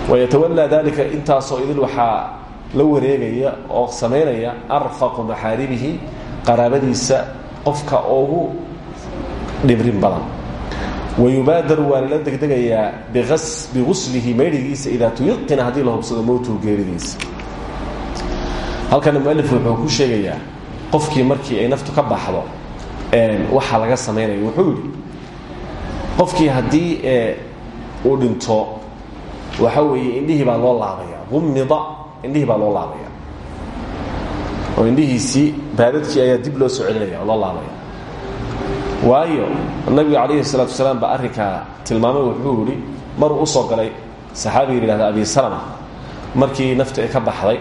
wayatawalaa dalika intaasoo idil waxaa la wareegaya oo samaynaya arfaqu maxaarimihi qaraabadiisa qofka ugu dhibrin badan wayubaadaru waa lala degdegayaa biguslihi maydhigiisa idaa tuyaqina haddii la hubsado mowtuhu geeridiisa halkana mualif wuxuu ku sheegayaa qofkii markii ay naftu ka baxdo waxaa laga samaynaya wuxuu yidhi qofkii haddii uu dhinto waxa weeye indhihii baa loo laabaya. Umida indhihii baa loo laabaya. Oo indhihiisii baadadkii ayaa dib loo soo loo laabaya. Waayo nabiga calayhi salaatu wasalaam baa arrinkaa tilmaamay wuxuu yihi maruu u soo galay saxaabiga yidhahda abi salama markii naftu ay ka baxday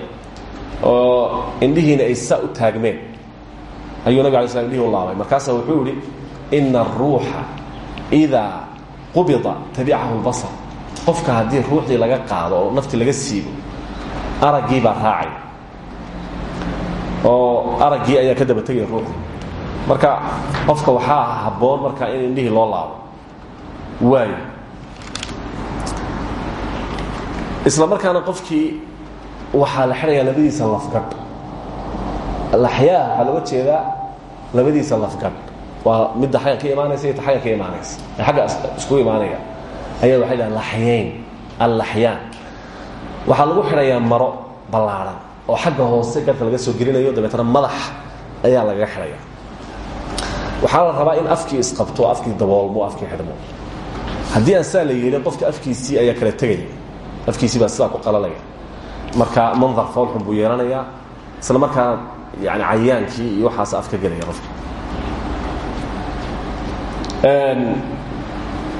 oo indhihiina ay saa u taagmeen. Ayuu nabig alay slam indhihii u laabay. Markaasaa wuxuu yihi ina aruuxa idaa qubida tabicahu lbasar qofka haddii ruuxdii laga qaado oo naftii laga siibo araggii baa raacay. Oo araggii ayaa ka daba tegaya ruuxdii. Marka qofka waxaa habboon marka in indhihii loo laabo. Waayo isla markaana qofkii waxaa la xidhayaa labadiisa lafgadh laxyaa waxaa looga jeedaa labadiisa lafgadh waa midda xagga ka imaanaysa iyo ta xagga ka imaanaysa. Ee xagga isku imaanaya ayaa waxay dhahan laxyayn allaxyaan. Waxaa lagu xidhayaa maro ballaadhan oo xagga hoose garhka laga soo gelinayo dabeetana madax ayaa lagaga xidhaya waxaa la rabaa in afkii isqabto afkii daboolmo afkii xidhmo. Haddii aan saa la yeelin qofka afkiisii ayaa kala tegaya afkiisii baa sidaa ku qalalaya. Marka mandar foolxun buu yeelanayaa isla markaa yani cayaankii iyo waxaas afka gelaya qofka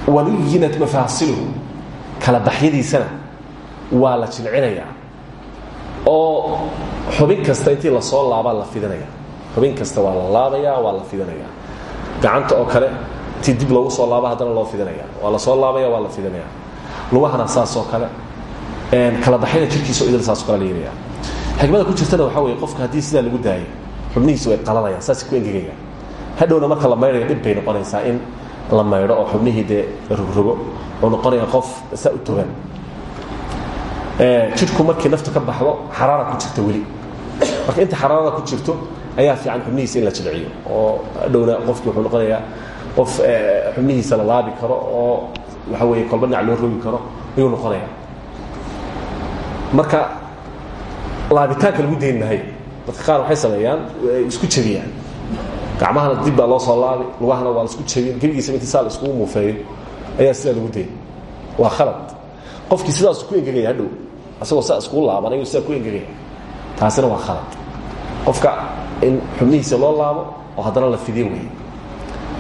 waluyinat mafaasiluhu. Kala baxyadiisana waa la jilcinayaa oo xubin kasta intii la soo laabaa la fidinaya xubin kasta waa la laabaya waa la fidinaya gacanta oo kale intii dib loogu soo laaba haddana loo fidinaya waa la soo laabaya waa la fidinaya lugahana saas oo kale kala baxyada jirkiisa idil saas o kale la yeelaya xikmada ku jirtana waxaa weeye qofka haddii sidaa lagu daayo xubnihiisi way qalanayaan saasay ku engegayaan hadhowna marka la maydhayo dhib bay noqonaysaa in la maydho oo xubnihii dee rogrogo oo noqonaya qof saa u togan jidhku markii naftu ka baxdo xaraara ku jirta weli. Marka inta xaraarada ku jirto ayaa fiican xubnihiisa in la jilciyo oo hadhowna qofki wuxuu noqonayaa qof xubnihiisa la laabi karo oo waxa weeye kolba dhinac loo rogi karo ayuu noqonaya marka laabitaanka lagu dayn mahay dadka qaar waxay sameeyaan isku jebiyaan gacmahana dib baa loo soo laabi lugahana waa la isku jebin gebigiisa intii saa la iskugu muufeeyo ayaa sidaa lagu dayn waa khalad. Qofkii sidaas ku engegaya hadhow asagoo saa iskugu laaban ayuu sidaa ku engegaya. Taasina waa khalad. Qofka in xubnihiisa loo laabo oo haddana la fidiyo weeye.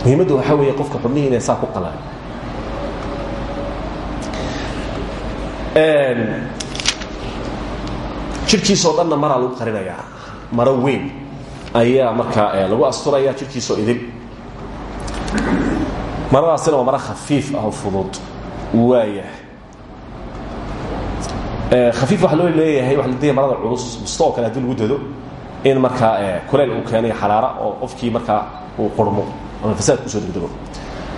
Muhiimaddu waxaa weeye qofka xubnihii inay saa ku qalaan. Jirkiisoo dhanna maraa lagu qarinayaa? Maro weyn ayaa markaa lagu asturaya jirkiisoo idil maradaasina waa maro khafiif ah oo fudud. Waaya khafiif waxa loo leeyahay waxa la leeyahay marada culus busto oo kale haddii lagu dado in markaa kuleyl uu keenayo xaraara oo qofkii markaa uu qurmo ama fasaad ku soo degdego.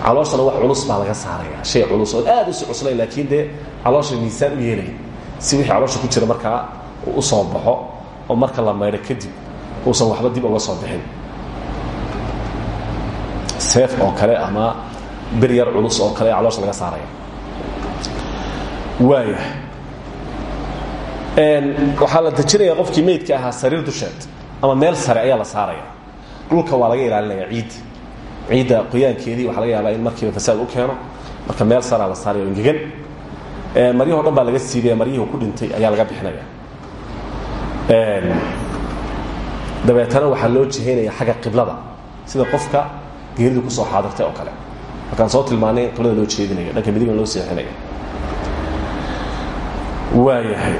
Calooshana wax culus baa laga saaraya shay culus oo aad usi cuslayn laakiin dee caloosha miisaan u yeelaya si wixii caloosha ku jira markaa uu u soo baxo oo marka la maydho kadib uusan waxba dib uga soo bixin. Seef oo kale ama bir yar culus oo kale caloosha laga saaraya. Waaya waxaa la dejinaya qofkii meydka ahaa sariir dusheed ama meel sare ayaa la saaraya. Dhulka waa laga ilaalinaya ciid. Ciidda qoyaankeedii waxaa laga yaabaa in markiiba fasaad u keeno. Marka meel saraa la saaraya o engegan. Maryaho dhan baa laga siibaya maryihii ku dhintay ayaa laga bixinaya dabeetana waxaa loo jihaynaya xagga qiblada sida qofka geeridu ku soo xaadirtay oo kale. Markaan soo tilmaanay in qiblada loo jeedinayo dhanka midigna loo seexinayo waayahay.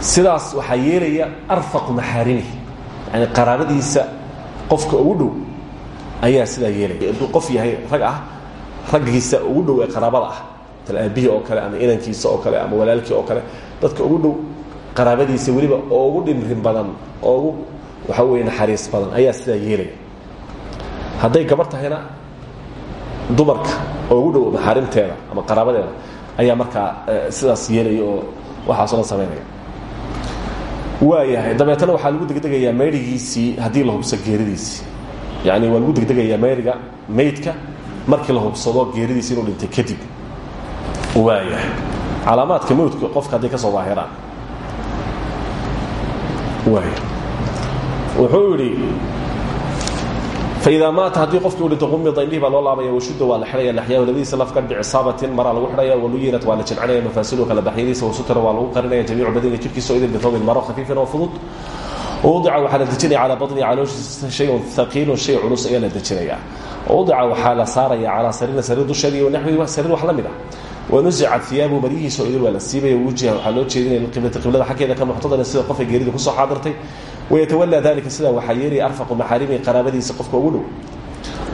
Sidaas waxaa yeelaya arfaqu maxaarimihi. Yani qaraabadiisa qofka ugu dhow ayaa sidaa yeelaya. Hadduu qof yahay rag ah raggiisa ugu dhow ee qaraabada ah tal aabihii oo kale ama inankiisa oo kale ama walaalkii oo kale dadka ugu dhow qaraabadiisa weliba oogu dhimrin badan oogu waxa weye naxariis badan ayaa sidaa yeelaya. Hadday gabar tahayna dumarka oo ugu dhow maxaarimteeda ama qaraabadeeda ayaa markaa sidaas yeelaya oo waxaasoo dhan samaynaya waayahay dabeetana waxaa lagu degdegayaa mayrigiisii haddii la hubso geeridiisii. Yani waa lagu degdegayaa mayriga maydka markii la hubsado geeridiisi inuu dhintay kadib. Waayahay calaamaadka mawdka qofka hadday ka soo daahiraan wuxuu yidhi faidaa maata haddii qofkii u dhinto qumida indhihi baa loo laabaya washuda waa la xidhaya laxyaahu labadiisa lafkan bicisaabatin maraa lagu xidhaya waluyinat waa la jilcanaya mafaasiluhu kala baxyadiisa wasutira waa lagu qarinaya jamiicu badaniga jirkiisa idin bitobin maro khafiifin oo fudud. Wadica waxaa la dejinaya calaa baطni calooshiisa shayun haqiilun shay culus ayaa la dejinaya. Wadica waxaa la saaraya calaa sariirin sariir dusheedii o naxwi sariir wax la mid ah wanusicat iyaabu maryihiisa oo idin waa la siibaya wujiha waxaa loo jeedinaya liqiblati qiblada xaggeeda ka muxtadana sida qofka geerida ku soo xaadirtay wayatawalaa dalika sidaa waxaa yeelaya arfaqu maxaarimihi qaraabadiisa qofka ugu dhow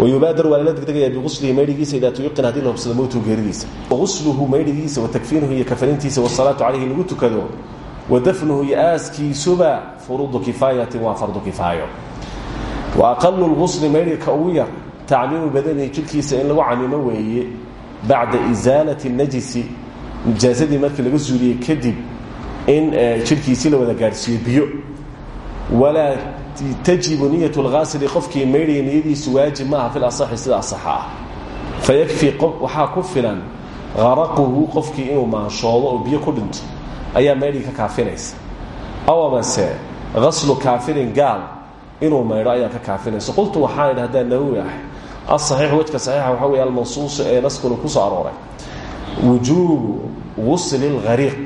wayubaadaru waa lala degdegaya biguslihi maydhigiisa idaa tuyuqin haddii la hubsado mowtuhu geeridiisa wagusluhu maydhigiisa watakfiinuhu iyo kafanintiisa wasalaatu calayhi lagu tukado wadafnuhu iyo aaskiisuba furuudu kifaayatin waa fardu kifaayo wa aqalu lgusli maydhiga ka ugu yar tacmiimu badanihi jirkiisa in lagu camimo weeye bacda isaalati najisi nijaasadii markii laga zuuliyey kadib in jirkiisii la wada gaadhsiiyo biyo. Walaa tajibu niyat اlghaasili qofkii maydhaya niyadiisu waajib maaha fi lasaxi sida asaxa ah. Fayakfii waxaa ku filan haraquhu qofkii inuu maanshoodo oo biyo ku dhinto ayaa maydhigi ka kaafinaysa. Aw amase gaslu kaafirin gaal inuu maydho ka kaafinaysa. Qultu waxaan idhi haddaan nawowi ahay asaxiixu wejka saxiixa waxaa weeye almansuusu ee naskuna ku soo arooray. Wujuubu gusli lghariiq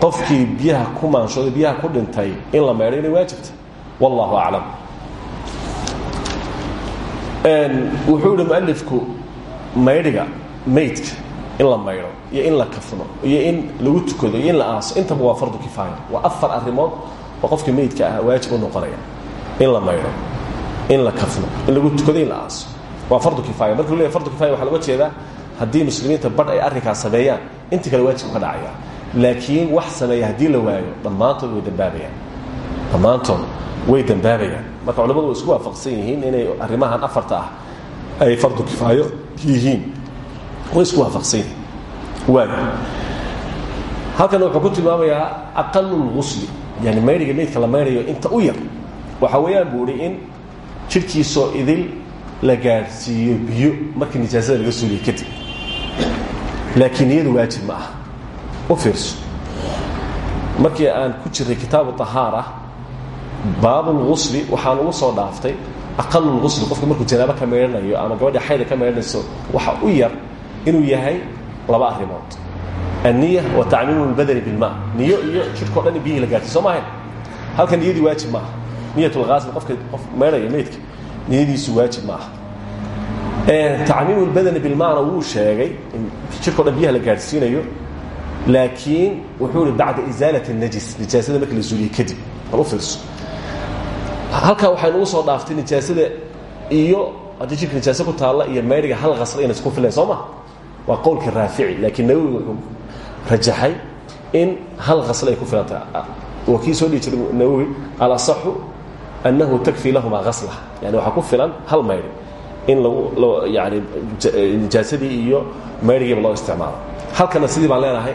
qofkii biyaha ku maanshooday biyaha ku dhintay in la maydho inay waajibta wallahu aclam wuxuu yihi mualifku maydhiga maydka in la maydho iyo in la kafno iyo in lagu tukado iyo in la aaso intaba waa fardu kifaaya waa afar arrimood oo qofka maydka ah waajib u noqonaya. In la maydho in la kafno in lagu tukado in la aaso waa fardu kifaaya marka lu leeyahy fardu kifaya waxaa loga jeedaa haddii muslimiinta badh ay arrinkaas sameeyaan intii kale waajib ka dhacaya. Laakiin wax sameeya haddii la waayo dhammaantood way dambaabayaan. Dhammaantood way dambaabayaan. Marka culamadu way isku waafaqsan yihiin inay arrimahan afarta ah ay fardu kifaayo yihiin. Way isku waafaqsan yihiin. Waay halkan wuxuu ku tilmaamayaa aqalu lgusli yani maydhiga maydka la maydhayo inta u yar. Waxa weeyaan buu ihi in jidhkiisoo idil la gaadhsiiyo biyo markii nijaasada laga suuliyo kadib. Laakiin niyadu waajib ma ah u fiirso. Markii aan ku jiray kitaabu طahaara baabulgusli waxaan ugu soo dhaaftay aqalulgusli qofka markuu janaabo ka maydhanayo ama gabadha xayda ka maydhanayso waxa u yar inuu yahay laba arrimood. Anniya wa tacmiimu lbadani bilma niyo iyo jidhkao dhan in biyihii la gaartay soo maahayn halkan niyadii waajib maaha niyatulghaasil qofka qof maydhaya maydka niyadiisu waajib ma aha tacmiimu lbadani bilmana wuu sheegay in jidhkao dhan la gaadhsiinayo laakiin wuxuu ihi bacda isaalat najis nijaasada marka la zuuliye kadib bal u fiirso. Halkaa dhaaftay nijaasada iyo haddii jidhka nijaase ku taalla iyo maydhiga hal qasla inay isku fileen soo ma? Waa qowlka raafici laakiin nawowi wuxuu in hal qasla ay ku filan tahay waa kii soo dhihi jiray annahu takfii lahuma asla yani waxaa ku filan hal maydhi in yani nijaasadii iyo maydhigiiba loo isticmaalo halkana sidii baan leenahay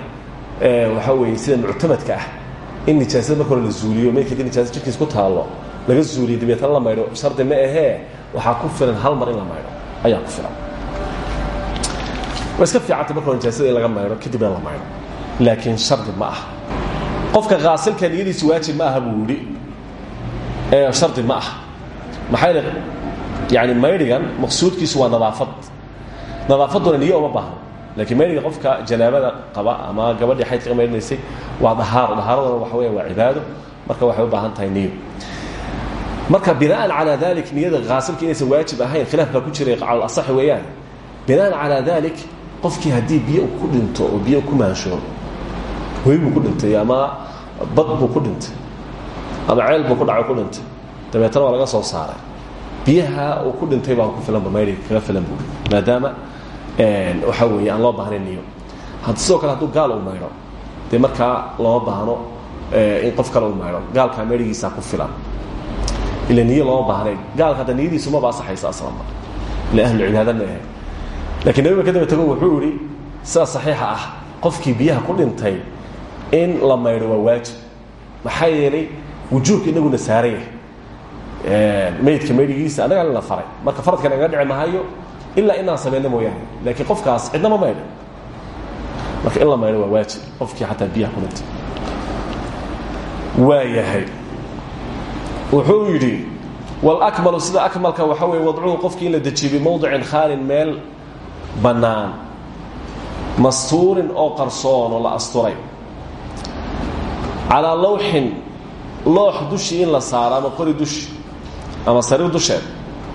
waxaa weeye sida muctamadka ah in nijaasada marka hore la zuuliyo maydka haddii nijaasa jidhkiis ku taallo laga zuuliyo dabeetana la maydho shardi ma ahee waxaa ku filan hal mar in la maydho ayaa ku filan way iska fiicantay marka hore nijaasada in laga maydho kadibna la maydho laakiin shardi ma ah qofka qaasilka niyadiisu waajib ma aha buu yidhi shardi ma ah maxaa yani maydhigan maqsuudkiisu waa nadaafad. Nadaafadduna niyo uma baahno laakiin maydhiga qofka janaabada qaba ama gabadhii xaydka ka maydhanaysay waa dahaaro. Dahaaraduna waxa weya waa cibaado. Marka waxay u baahan tahay niyo. Marka binaan calaa dalik niyada qaasilka inaysan waajib ahayn khilaaf baa ku jiray cala asaxi weeyaan. Binaan calaa dalik qofkii haddii biyo ku dhinto oo biyo ku maansho hoy buu ku dhintay ama bad buu ku dhintay ama ceel buu ku dhaco ku dhintay. Dabeetana waa laga soo saaray. Biyaha uu ku dhintay baan ku filanba maydhiga kaga filan buui maadaama waxaa weeye aan loo baahnayn niyo. Had sidoo kale hadduu gaal uu maydho dee markaa looma baahno in qof kale uu maydho gaalkaa maydhigiisaa ku filan. Ila niyo looma baahnayn gaalka hadda niyadiisu maba asaxaysa aslanba ila ahlucibaada ma ahe. Lakiin nabiga ka daba tago wuxuu yihi sida saxiixa ah qofkii biyaha ku dhintay in la maydho waa waajib. Maxaa yeelay wujuubka inaguna saaran yahay maydka maydhigiisa annagaa la faray. Marka faradka nagaga dhici mahayo ilaa inaan samayno mooyaane. Laakiin qofkaas cidnama maydho marka in la maydho waa waajib. Qofkii xataa biyaha ku dhintay. Waa yahay. Wuxuu yidhi wlakmalu sida akmalka waxaa weye wadcuhu qofkii in la dejiyo bimowdicin khaalin meel bannaan mastuurin oo qarsoon oo la asturay. Calaa lawxin loox dushii in la saaro ama qori dushi ama sariir dusheed.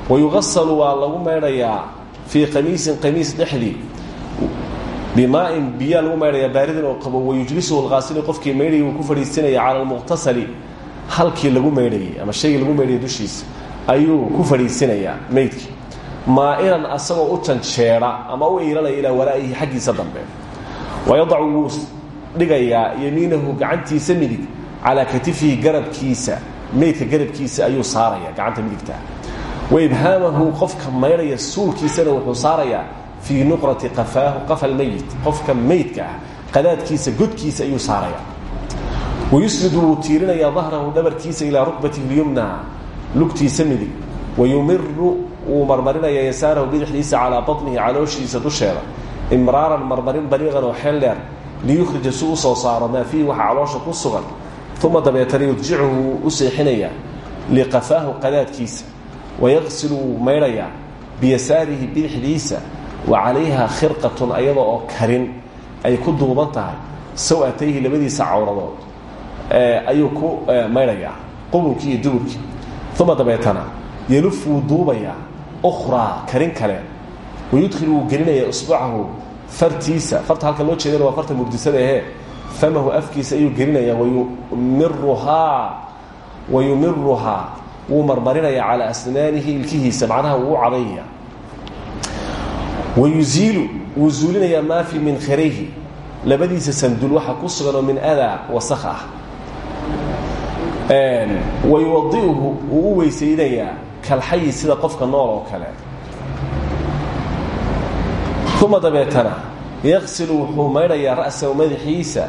Wayugasalu waa lagu maydhayaa fii qamiisin qamiis dhexdii. Bimaa'in biyaa lagu maydhayaa baaridin oo qabo wayujlisuhu lqaasili qofkii maydhayay wuu ku fadhiisinaya cala almuqtasali halkii lagu maydhayay ama shaygii lagu maydhayay dushiisa ayuu ku fadhiisinayaa maydkii maa'ilan asagoo u janjeera ama u iilanaya ilaa waraa'ihi xaggiisa dambe. Wayadacu wuu dhigayaa yamiinahu gacantiisa midig calaa katifihi garabkiisa maydka garabkiisa ayuu saaraya gacanta midigtaa waibhaamahu qofka maydhaya suulkiisana wuxuu saarayaa fii nuqrati qafaahu qafa lmayit qofka maydka ah qadaadkiisa godkiisa ayuu saaraya wayusnidu wuu tiirinayaa dahrahu dhabarkiisa ilaa rukbatihi lyumna lugtiisa midig wayumiru wuu marmarinayaa yasaarahu bidixdiisa calaa baطnihi calooshiisa dusheeda marmarin baliiqan oo xeel dheer liyukhrija si u soo saaro maa fiihi waxa caloosha uma dabeetana yurjichu wuu u seexinayaa liqafaahu qadaadkiisa wayaqsilu wuu maydhayaa biyasaarihi bidixdiisa wa calayha khirqatun ayada oo karin ay ku duuban tahay saw-atayhi labadiisa cawradood ayuu ku maydhayaa qubulkii iyo duburkii uma dabeetana yeluf wuu karin kale wayudkhilu wuu gelinayaa isbucahu fartiisa farta halkan loo jeedana waa farta mugdisada ahee famahu afkiisa ayuu gelinayaa wayumiruhaa wayumiruhaa wuu marmarinayaa calaa asnaanihi ilkihiisa macnaha wuu u cadayaya wayuziilu wuu zuulinayaa maa fi min kharayhi. Labadiisa sandul waxa ku sugan oo min adaa wasakh ah. Wayuwadiuhu wuu u weysaynayaa kalxayi sida qofka nool oo kale. Uma yaqsilu wuxuu maydhayaa ra'sahu madaxiisa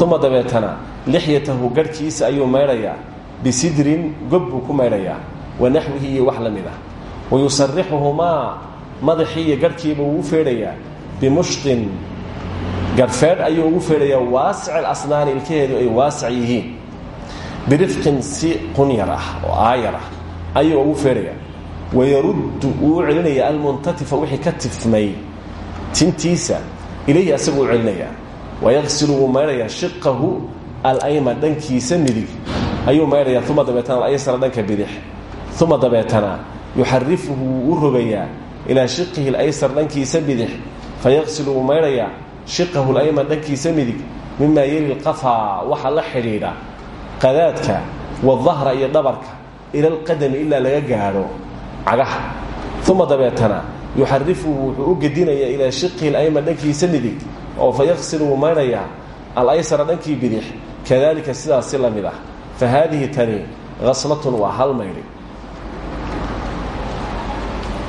uma dabeetana lixyatahu garhkiisa ayuu maydhayaa bisidrin gob buu ku maydhayaa wa naxwihi iyo wax la mid ah. Wayusarixuhumaa madaxii iyo garhkiiba wuu u feedhayaa bimushtin garhfeedh ayuu ugu feedhayaa waasic alasnaani ilkaheedu ay waasic yihiin. Birifqin si qunyar ah oo aayar ah ayuu ugu feedhayaa. Wayaruddu wuu u almuntatifa wixii ka tifmay tintiisa ilayhi asaguu u celinayaa wayaqsilu shiqahu alayman dhankiisa midig. Ayuu maydhayaa uma dabeetana alaysara dhanka bidix. Uma dabeetana yuxarifuhu wuu u rogayaa ilaa shiqihi alaysar dhankiisa bidix. Fayaqsilu wuu shiqahu layman dhankiisa midig. Mimaa yeli lqafaa waxa la xidhiidha qadaadka wadahra iyo dhabarka ila alqadami ilaa laga gaadho cagaha. Uma dabeetana yuxarifuhu wuxuu u gedinayaa ilaa shiqihi layman dhankiisa midig oo fayaqsilu wuu maydhayaa alaysara bidix. Kadalika sidaasi la mid ah. Fa haadihi tani haslatun waa hal maydhi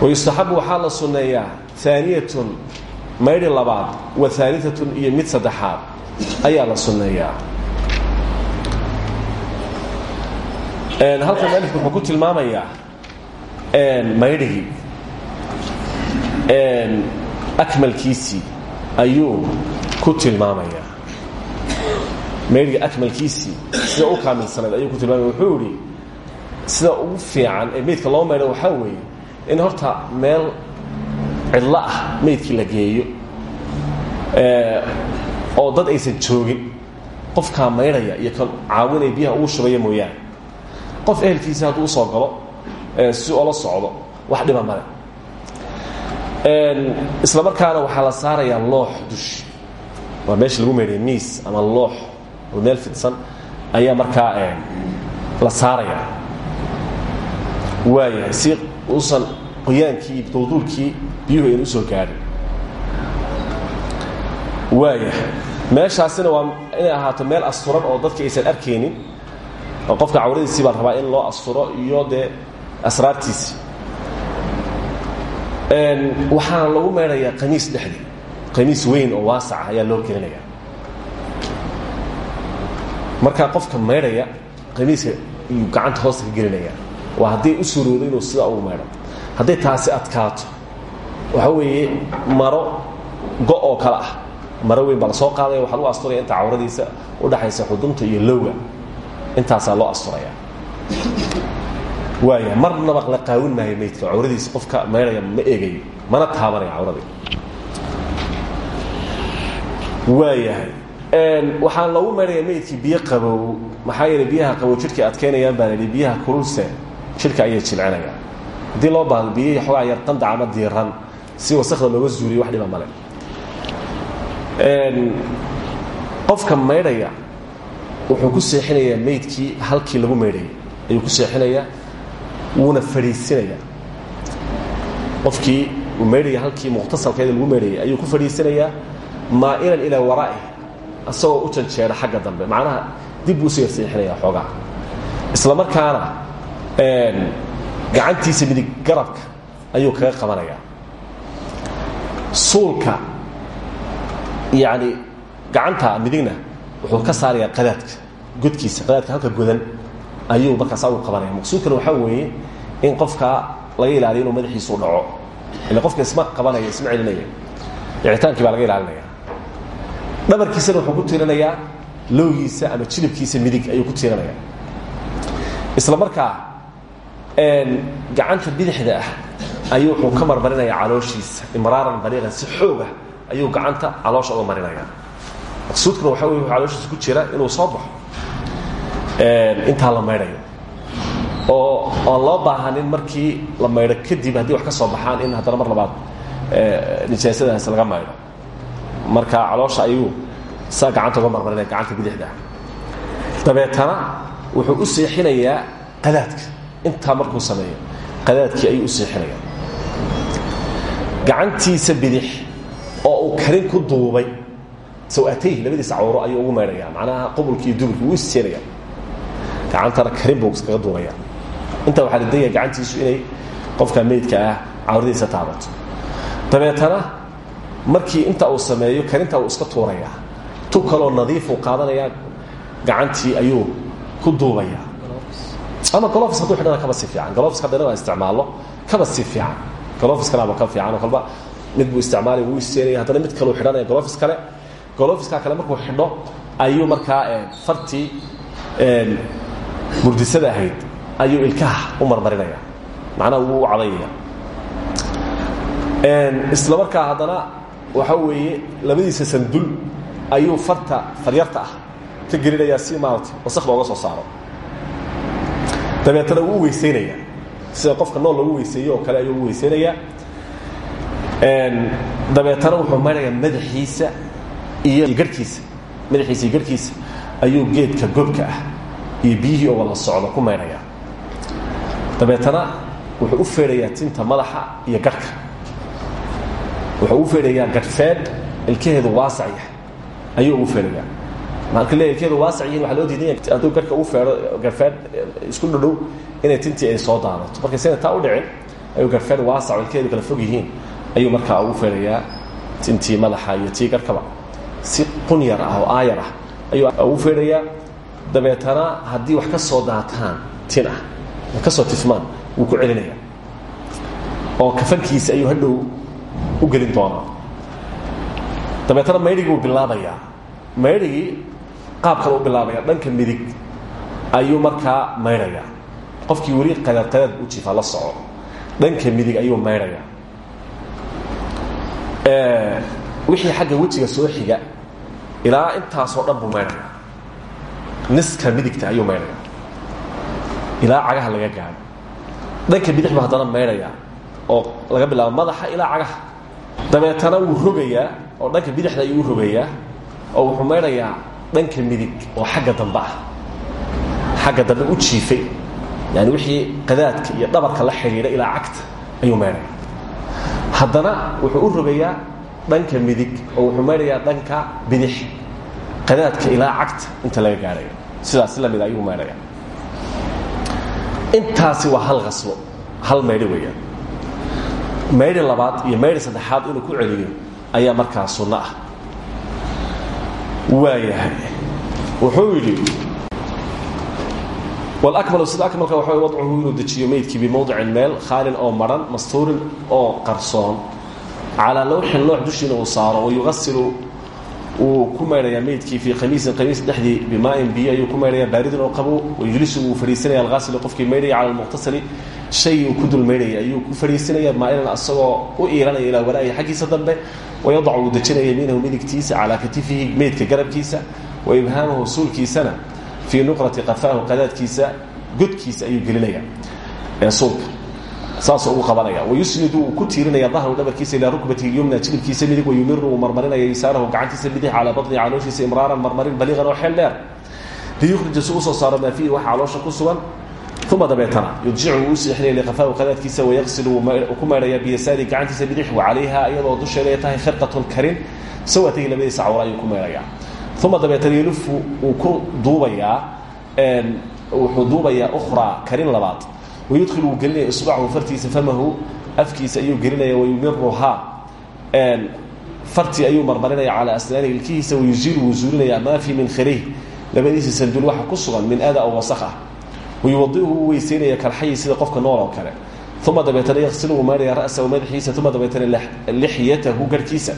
wayustaxabu waxaa la sunneeyaa aaniyatun maydhi labaad wa aaliatun iyo mid saddexaad. Ayaa la sunneeyaa. Halkan malifku wuxuu ku tilmaamayaa maydhigii akmalkiisii ayuu ku tilmaamayaa. Maydhiga akmalkiisii sida u kaamilsanayd ayuu ku tilmaamaya wuxuu idhi sida ugu fiican ee meydka loo maydho waxaa weeye in horta meel cidlo ah meydkii la geeyo oo dad aysan joogin. Qofkaa maydhaya iyo kan caawinaya biyaha ugu shubaya mooyaane. Qof ehelkiisa hadduu u soo galo si oo la socdo wax dhiba male isla markaana waxaa la saarayaa loox dush waa meesha lagu meydhaya miis ama loox oo meel fidsan ayaa markaa la saarayaa waayahay si uusan qoyaankii dulduulkii biyuhu aynu u soo gaadhin. Waayahay meeshaasina waa inay ahaato meel asturan oo dadka aysan arkaynin oo qofka cawradiisii baa rabaa in loo asturo iyo dee asraartiisii waxaana lagu meydhayaa qamiis dhexdii qamiis weyn oo waasaca ayaa loo gelinaya markaa qofka maydhaya qamiiska iyuu gacanta hoosta ka gelinaya waa hadday u suroodo inuu sidaa ugu maydho hadday taasi adkaato waxa weeye maro go oo ah. Maro weyn baa la soo qaadaya waxaa lagu asturaya inta cawradiisa udhaxaysa xudunta iyo lowga. Intaasaa loo asturaya waaya marnaba la qaawin maayo maydka cawradiisa qofka maydhaya ma eegayo mana taabanaya cawradii. Waayahay waxaan lagu maydhaya maydkii biyo qabow maxaa yeelay biyaha qabow jidhkay adkaynayaan baa laidhi biyaha kululse jidhka ayay jilcinayaan. Haddii loo baahdo biyihii xoogaa yar qandac ama diiran si wasakda looga zuuliyo wax dhiba male qofka maydhaya wuxuu ku seexinayaa maydkii halkii lagu maydhayay ayuu ku seexinayaa wuuna fadhiisinayaa qofkii uu maydhaya halkii muqtasalkeeda lagu maydhayay ayuu ku fadhiisanayaa maa'ilan ilaa waraa'ih asagoo u janjeera xagga dambe. Macnaha dib buu usu yarseexinaya xoogaa. Isla markaana gacantiisa midig garabka ayuu kaga qabanayaa. Suulka yacni gacanta midigna wuxuu ka saarayaa qadaadka godkiisa qadaadka halka godan ayuu markaas u qabanaya. Maqsuudkana waxaa weeye in qofka laga ilaaliyo inuu madaxiisu dhaco. Ila qofka isma qabanaya isma celinaya. Dhicitaankii baa laga ilaalinaya. Dhabarkiisana wuxuu ku tiirinayaa lowgiisa ama jilibkiisa midig ayuu ku tiirinayaa isla markaa gacanta bidixda ah ayuu wuxuu ka marmarinaya calooshiisa. Imraaran baliiqan si xooga ayuu gacanta caloosha uga marinaya maqsuudkuna waxa wey calooshiisa ku jira inuu soo baxo intaa la maydhayo. Oo oon loo baahanin markii la maydho kadib haddii wax ka soo baxaan in haddana mar labaad nijaasadaas laga maydho. Marka caloosha ayuu saa gacanta uga marmarinaya gacanta bidixda dabeetana wuxuu u seexinayaa qadaadka. Intaa markuu sameeyo qadaadkii ayuu u seexinaya gacantiisa bidix oo uu karin ku duubay. Sawatayh labadiisa cawro ayuu ugu maydhaya macnaha qubulkii duburkii wuu iseenaya gacantana karin buu iskaga duubaya intaa waxaa la degaya gacantiisu inay qofka meydka ah cawradiisa taabato. Dabeetana markii inta uu sameeyo karinta uu iska tuuraya tu kaloo nadiifuu qaadanaya gacantii ayuu ku duubaya. Ama golofis hadduu xidhana kaba si fiican. Golofis haddana waa isticmaallo kaba si fiican. Golofiskanaba ka fiican kolba mid buu isticmaalaya wuu iseenaya haddana mid kaleu xidhanaya golofis kale. Golofiskaa kale markuu xidho ayuu markaa fartii murdisada ahayd ayuu ilkaha u marmarinaya. Macnaha wuu u cadayaya isla markaa haddana waxa weeye labadiisa sandul ayuu farta faryarta ah ka si maarata wasakda oga soo saaro. Dabeetana wuu u weysaynaya. Sida qofka nool lagu weyseeyo kale ayuu u weysaynayaa dabeetana wuxuu maydhayaa madaxiisa iyo garhkiisa madaxiisa iyo garhkiisa ayuu geedka gobka ah iyo biyihii oo wada socda ku maydhayaa dabeetana wuxuu u feedhayaa tinta madaxa iyo garhka wuxuu u feedhayaa garhfeedh ilkaheedu waasac yahay. Ayuu ugu feedhayaa marka le ilkaheedu waasac yihiin waxaa loo diidanya hadduu garhka ugu feedho garhfeedh isku dhadhow inay tintii ay soo daadato. Markay sina taa u dhicin ayuu garhfeedh waasac ilkaheedu kala fog yihiin. Ayuu markaa ugu feedhayaa tintii madaxa iyo tii garhkaba si qunyar ah oo aayar ah ayuu ugu feedhayaa dabeetana haddii wax ka soo daataan tin ah ka soo tifmaan wuu ku celinaya oo kafankiisa ayuu hadhow u gelin doonaa. Dabeetana maydhigii wuu bilaabayaa maydhigii qaab kale u bilaabaya. Dhanka midig ayuu markaa maydhayaa. Qofkii weli qadaad qadaad u jiifaa la soco. Dhanka midig ayuu maydhayaa. Wixii xagga wejiga soo xiga ilaa intaasoo dhan buu maydhayaa niska midigta ayuu maydhayaa ilaa cagaha laga gaadho dhanka bidix buu haddana maydhayaa oo laga bilaabo madaxa ilaa cagaha. Dabeetana wuu rogayaa oo dhanka bidixda ayuu u rogayaa oo wuxuu maydhayaa dhanka midig oo xagga dambe ah. Xagga dambe u jiifay. Yani wixii qadaadka iyo dhabarka la xidhiidha ilaa cagta ayuu maydhaya haddana wuxuu u rogayaa dhanka midig oo wuxuu maydhayaa dhanka bidix. Qadaadka ilaa cagta inta laga gaadhayo sidaas lamida ayuu maydhaya intaasi waa hal qasbo hal maydhi weeyaan. Maydhi labaad iyo maydhi saddexaad inuu ku celiyo ayaa markaa sunno ah. Waayahay wuxuu yidhi wlakmalu sida akmalka waxa wadcuhu inuu dejiyo meydkii bimowdicin meel khaalin oo maran mastuurin oo qarsoon. Calaa lawxin loox dushiina uu saaro wayugasilu wuu ku maydhayaa meydkii fii khamiisin khamiis dhexdii bimaain biyo ayuu ku maydhayaa baaridin oo qabow wayujlisu wuu fadhiisanaya alqaasilu qofkii maydhaya cala almuqtasili shay uu ku dul maydhaya ayuu ku fadhiisanaya maa'ilan asagoo u iilanaya ilaa walaahi xaggiisa dambe wayadac wuu dejinaya yamiinahu midigtiisa calaa katifihi meydka garabkiisa wa ibhaamahu suulkiisana fii nuqrati qafaahu qadaadkiisa godkiisa ayuu gelinaya. Ee suulka saasuu ugu qabanaya. Wayusnidu wuu ku tiirinaya dahru dhabarkiisa ilaa rukbatihi yumna jilibkiisa midig wayumiru wuu marmarinaya yasaarahu gacantiisa bidix calaa badni calooshiisa imraaran marmarin baliiqan oo xeel dheer. Liyukhrija si u soo saaro maa fiihi waxa caloosha ku sugan uma dabeetana yudjicu wuu u siixinaya liqafaahu qadaadkiisa wayaqsilu wuu ku maydhaya biyasaari wa calayha iyadoo dusheeda ay tahay khirqatun karin sawatayhi labadiisa cawra ayuu ku maydhaya uma dabeetana yelufu wuu ku duubayaa wuxuu duubayaa ukhraa karin labaad wayudkhilu wuu gelinaya isbachu fartiisa famahu afkiisa ayuu gelinaya wayumiruhaa fartii ayuu marmarinaya calaa asnaanihi ilkihiisa wayuziilu wuu zuulinaya maa fii min khirih labadiisa sandul waxa ku sugan min ada oo wasakh ah wayuwadiuhu wuu weysaynaya kalxayi sida qofka nool oo kale uma dabeetana yaqsilu wuu maydhaya ra'sahu madaxiisa uma dabeetana lixyatahu garhkiisa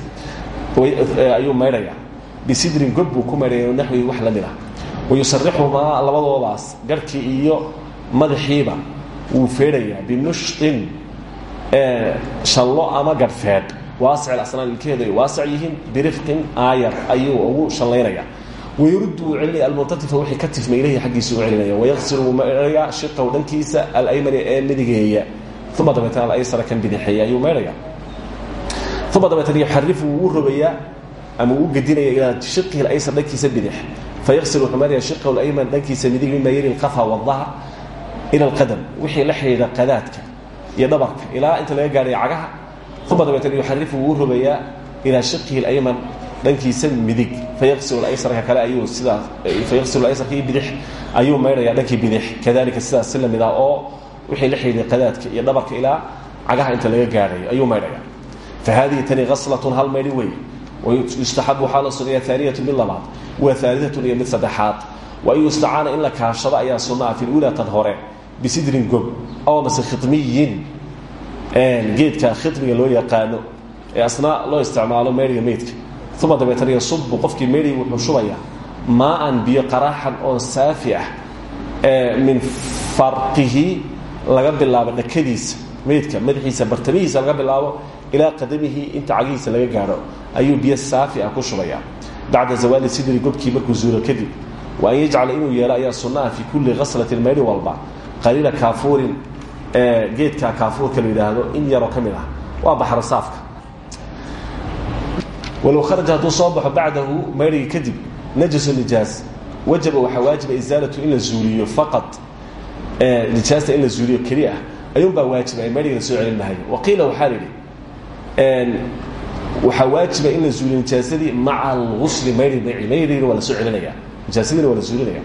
ayuu maydhaya bisidrin god buu ku maydhaya naxwi wax la mid ah wayusarixumaa labadoodaas garhkii iyo madaxiiba wuu feedhayaa bimushtin shallo ama garhfeedh waasic asnaan yihiin birifqin aayar ayuu ugu shallaynayaa wayuruddu wuu almuntatifa wixii ka ilahi xaggiisa u celinaya. Wayaqsilu wuu maydhayaa shiqahu dhankiisa ee midigeeya. Uma dabeetana alaysara kan bidixeeya ayuu maydhaya uma dabeetana yuxarifu wuu u ama uu gedinaya ilaa shiqihi alaysar dhankiisa bidix. Fayaqsil wuxuu alayman dhankiisa midig mima yali lqafa wadahr ila alqadam wixii la xidhiidha qadaadka iyo dhabarka ilaa inta laga gaadhaya cagaha uma dabeetana yuxarifu wuu rogayaa ilaa shiqihi alayman dhankiisa midig fayaqsil aysarka kale ayuu sidaas fayaqsil aysarkii bidix ayuu maydhayaa dhankii bidix kadalika sidaas si la mid ah oo wixii la xidhiidhay qadaadka iyo dhabarka ilaa cagaha inta laga gaadhayo ayuu maydhaya fa haadihi tani haslatun hal maydhi wey yustaxabu waxaa la suneeyaa aaniyatu mid labaad wa aaliatun iyo mid saddexaad wa an yustacaana in la kaashado ayaa sunaa fi lula tan hore bisidrin gob aw mase khidmiyin geedka khidmiga loo yaqaano ee asna loo isticmaalo meydhiga meydka uma dabeetana yasubu qofkii meydhigi wuxuu shubayaa maaan biyo qaraaxan oo saafi ah min farqihi laga bilaabo dhakadiisa meydka madaxiisa bartamihiisa laga bilaabo ilaa qadamihi inta cagihiisa laga gaadho ayuu biyo saafi ah ku shubayaa bacda zawaali sidri gobkii markuu zuulo kadib wa an yajcala inuu yeelo ayaa sunnaha fii kulli khaslatin meydhi walba qaliila kaafuurin geedka kaafuurka la yidhaahdo in yaroo ka mid ah. Waa baxro saafka. Walow kharaja hadduu soo baxo bacdahu maydhigi kadib najasu nijaas wajaba waxaa waajiba isaalatu in la zuuliyo faqad nijaasta in la zuuliyo keli ah. Ayuunbaa waajiba ay maydhiga la soo celin mahayo waqiila waxaa la yidhi waxaa waajiba in la zuuliyo nijaasadii maca algusli maydhi maci maydhigina waa la soo celinaya nijaasadiina waa la zuulinaya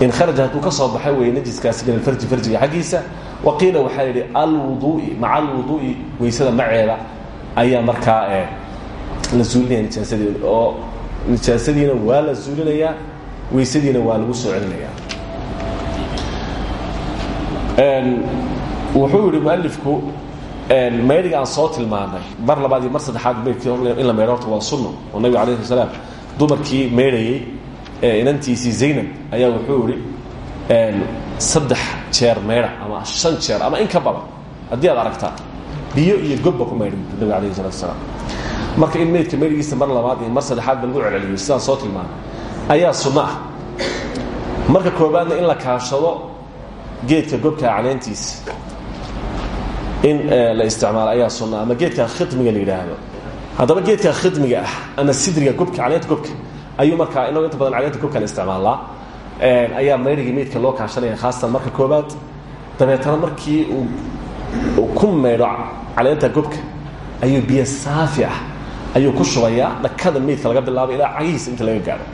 in kharaja hadduu ka soo baxay weeye najiskaasi min alfarji farjiga xaggiisa waqiila waxaa la yidhi alwuduu'i maca alwuduu'i weysada maceeda ayaa markaa la zuulinaya nijaasadii oo nijaasadiina waa la zuulinayaa weysadiina waa lagu soo celinayaa. Wuxuu yihi mualifku maydhiga aan soo tilmaanay mar labaad iyo mar saddexaad maydkii in la maydho horta waa sunno oo nabiga alayh sla salaam dumarkii maydhayey inantiisii zaynab ayaa wuxuu yihi saddex jeer maydha ama shan jeer ama in ka badan haddii aad aragtaa biyo iyo gobba ku maydhi nabiga alayh salatu salaam marka in maydka maydhigiisa mar labaad iyo mar saddexaadba lagu celceliyo sidaan soo tilmaanay ayaa sunno ah. Marka koobaadna in la kaashado geedka gobka caleentiisa in la isticmaalo ayaa sunna ama geedka khidmiga la yidhaahdo. Haddaba geedka khidmiga ah ama sidriga gobka caleenta gobka ayuu markaa inagoo inta badan caleenta gobka la isticmaalaa ayaa maydhigii meydka loo kaashanaya khaasatan marka koobaad dabeetana markii uu ku maydho caleenta gobka ayuu biyo saafi ah ayuu ku shubayaa dhakada meydka laga bilaabo ilaa cagihiisa inta laga gaadho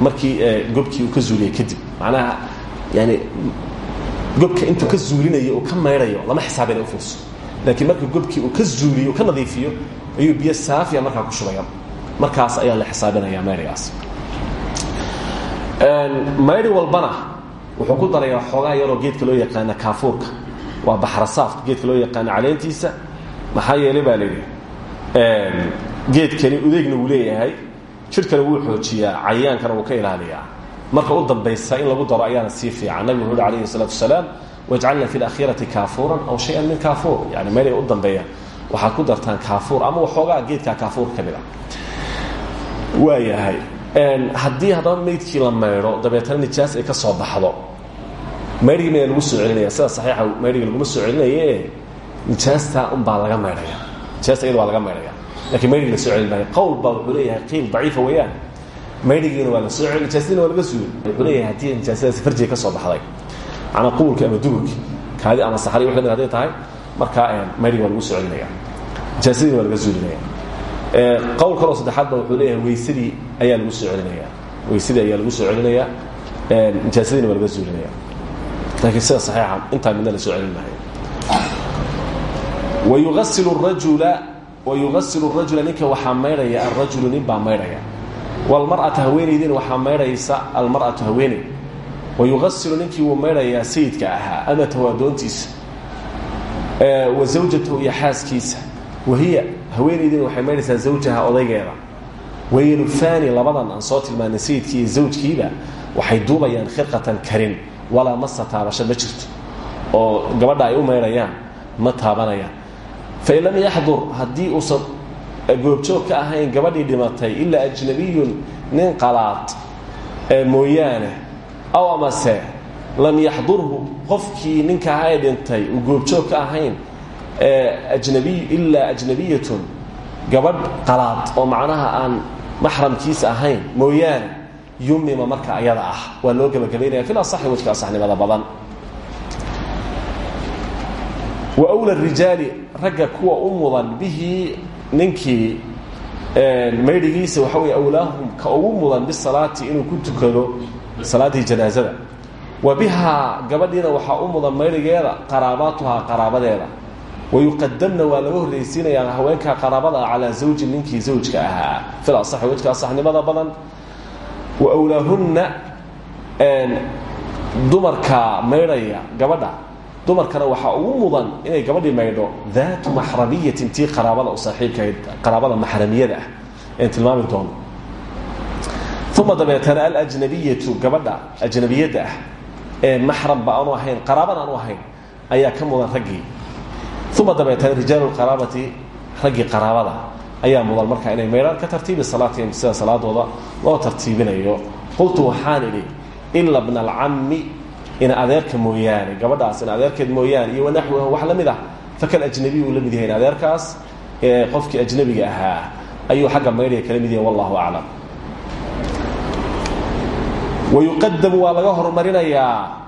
markii gobkii uu ka zuuliyey kadib. Macnaha yani gobka intuu ka zuulinayo uu ka maydhayo lama xisaabina ufiirso laakiin marka gobkii uu ka zuuliyo ka nadiifiyo ayuu biyo saafiya markaa ku shubaya markaas ayaa la xisaabinaya maydhigaas maydi walbana wuxuu ku darayaa xoogaa yaroo geedka loo yaqaana kaafuurka waa baxrasaafka geedka loo yaqaana caleentiisa. Maxaa yeelay baa layidhi geedkani udeegna wuu leeyahay. Jidhkana wuu xoojiyaa cayayaankana wuu ka ilaaliyaa. Marka u dambaysa in lagu daro ayaana sii fiican. Nabigu wuxu uhi alayhi salaatu wasalaam wajcalna fi lakhirati kaafuuran aw shay-an min kaafuur yani meelay u dambeeya waxaad ku dartaan kaafuur ama waxoogaa geedkaa kaafuur ka mid a waayahay haddii haddaba maydkii la maydho dabeetana nijaas ay ka soo baxdo. Maydhigii miyaa lagu soo celinaya sida saxiixa maydhigi laguma soo celinaye nijaastaa unbaa laga maydhaya nijaasta iyada waa laga maydhaya lakiin maydhigi la soo celin maayo qowl baa wuxuu leeyahay qiil daciifa weeyaan. Maydhigiina waa la soo celi nijaasadiina waa laga suuli wuxuu leeyahay haddii nijaasadaasi farjiga ka soo baxday. Macnaa quulki ama dugurki kaadi ama saxari wax la mid haday tahay markaa maydhigi waa lagu soo celinaya nijaasadiina waa laga suulinaya qowl kaloo saddexaad ba wuxuu leeyahay weysadii ayaa lagu soo celinaya weysadii ayaa lagu soo celinaya nijaasadiina waa laga suulinaya laakiin sida saxiixa intaa midna la soo celin maayo wayuasilu rajula wayugasilu rajula ninka waxaa maydhaya alrajulu nin baa maydhaya wlmar'ata haweenaydiina waxaa maydhaysa almar'atu haweeney. Wayugasilu ninkii wuu maydhayaa sayidka ahaa amatahu addoontiisa wa zawjatahu iyo xaaskiisa. Wahiya haweenaydiina waxay maydhaysaa zawjaha odaygeeda. Wayelufani labadan aan soo tilmaanay sayidkii zawjkiiba waxay duubayaan khirqatan karin. Walaa masa taabasho jirto. Oo gabadha ay u maydhayaan ma taabanayaan. Fain lam yaxdur haddii uusan goobjoog ahayn gabadhii dhimatay ilaa ajnabiyun nin qalaad mooyaane aw amase lam yaxdurhu qofkii ninka aha ee uu goobjoog ahayn ajnabiy ilaa ajnabiyatun gabadh qalaad oo macnaha aan maxramkiisa ahayn mooyaane yumima marka ayada ah. Waa loo gebagabaynaya fil asaxi wajka asaxnimada badan. Wa wla rijaali ragga kuwa u mudan bihi ninkii maydhigiisa waxa wey awlaahum ka ugu mudan bisalaati inuu ku tukado salaaddii janaasada wa bihaa gabadhiina waxaa u mudan maydhigeeda qaraabaatuhaa qaraabadeeda wayuqadamna waa laga horraysiinayaa haweenka qaraabada calaa zawji ninkii zawjka ahaa fil asaxi wajka asaxnimada badan wa wlaahunna dumarka maydhaya gabadha dumarkana waxaa ugu mudan inay gabadhii maydho daatu maxramiyatin tii qaraabada u saaxiibkahayd qaraabada maxramiyada ah een tilmaami doono uma dabeetana alajnabiyatu gabadha ajnabiyadda ah ee maxramba aanu ahayn raggii uma dabeetana rijaalu qaraabati raggii qaraabada ayaa mudan marka inay maydhaan ka tartiibi salaatihim sida salaadooda loo tartiibinayo qultu waxaan idhi ila bna alcammi in adeerka mooyaane gabadhaas in adeerkeed mooyaane iyo wanaxwiha wax la mid ah fakal ajnabiy uu la mid yahay in adeerkaas ee qofkii ajnabiga ahaa ayuu xagga maydhaya kala mid yahay wallahu aclam wayuqadamu laga horumarinayaa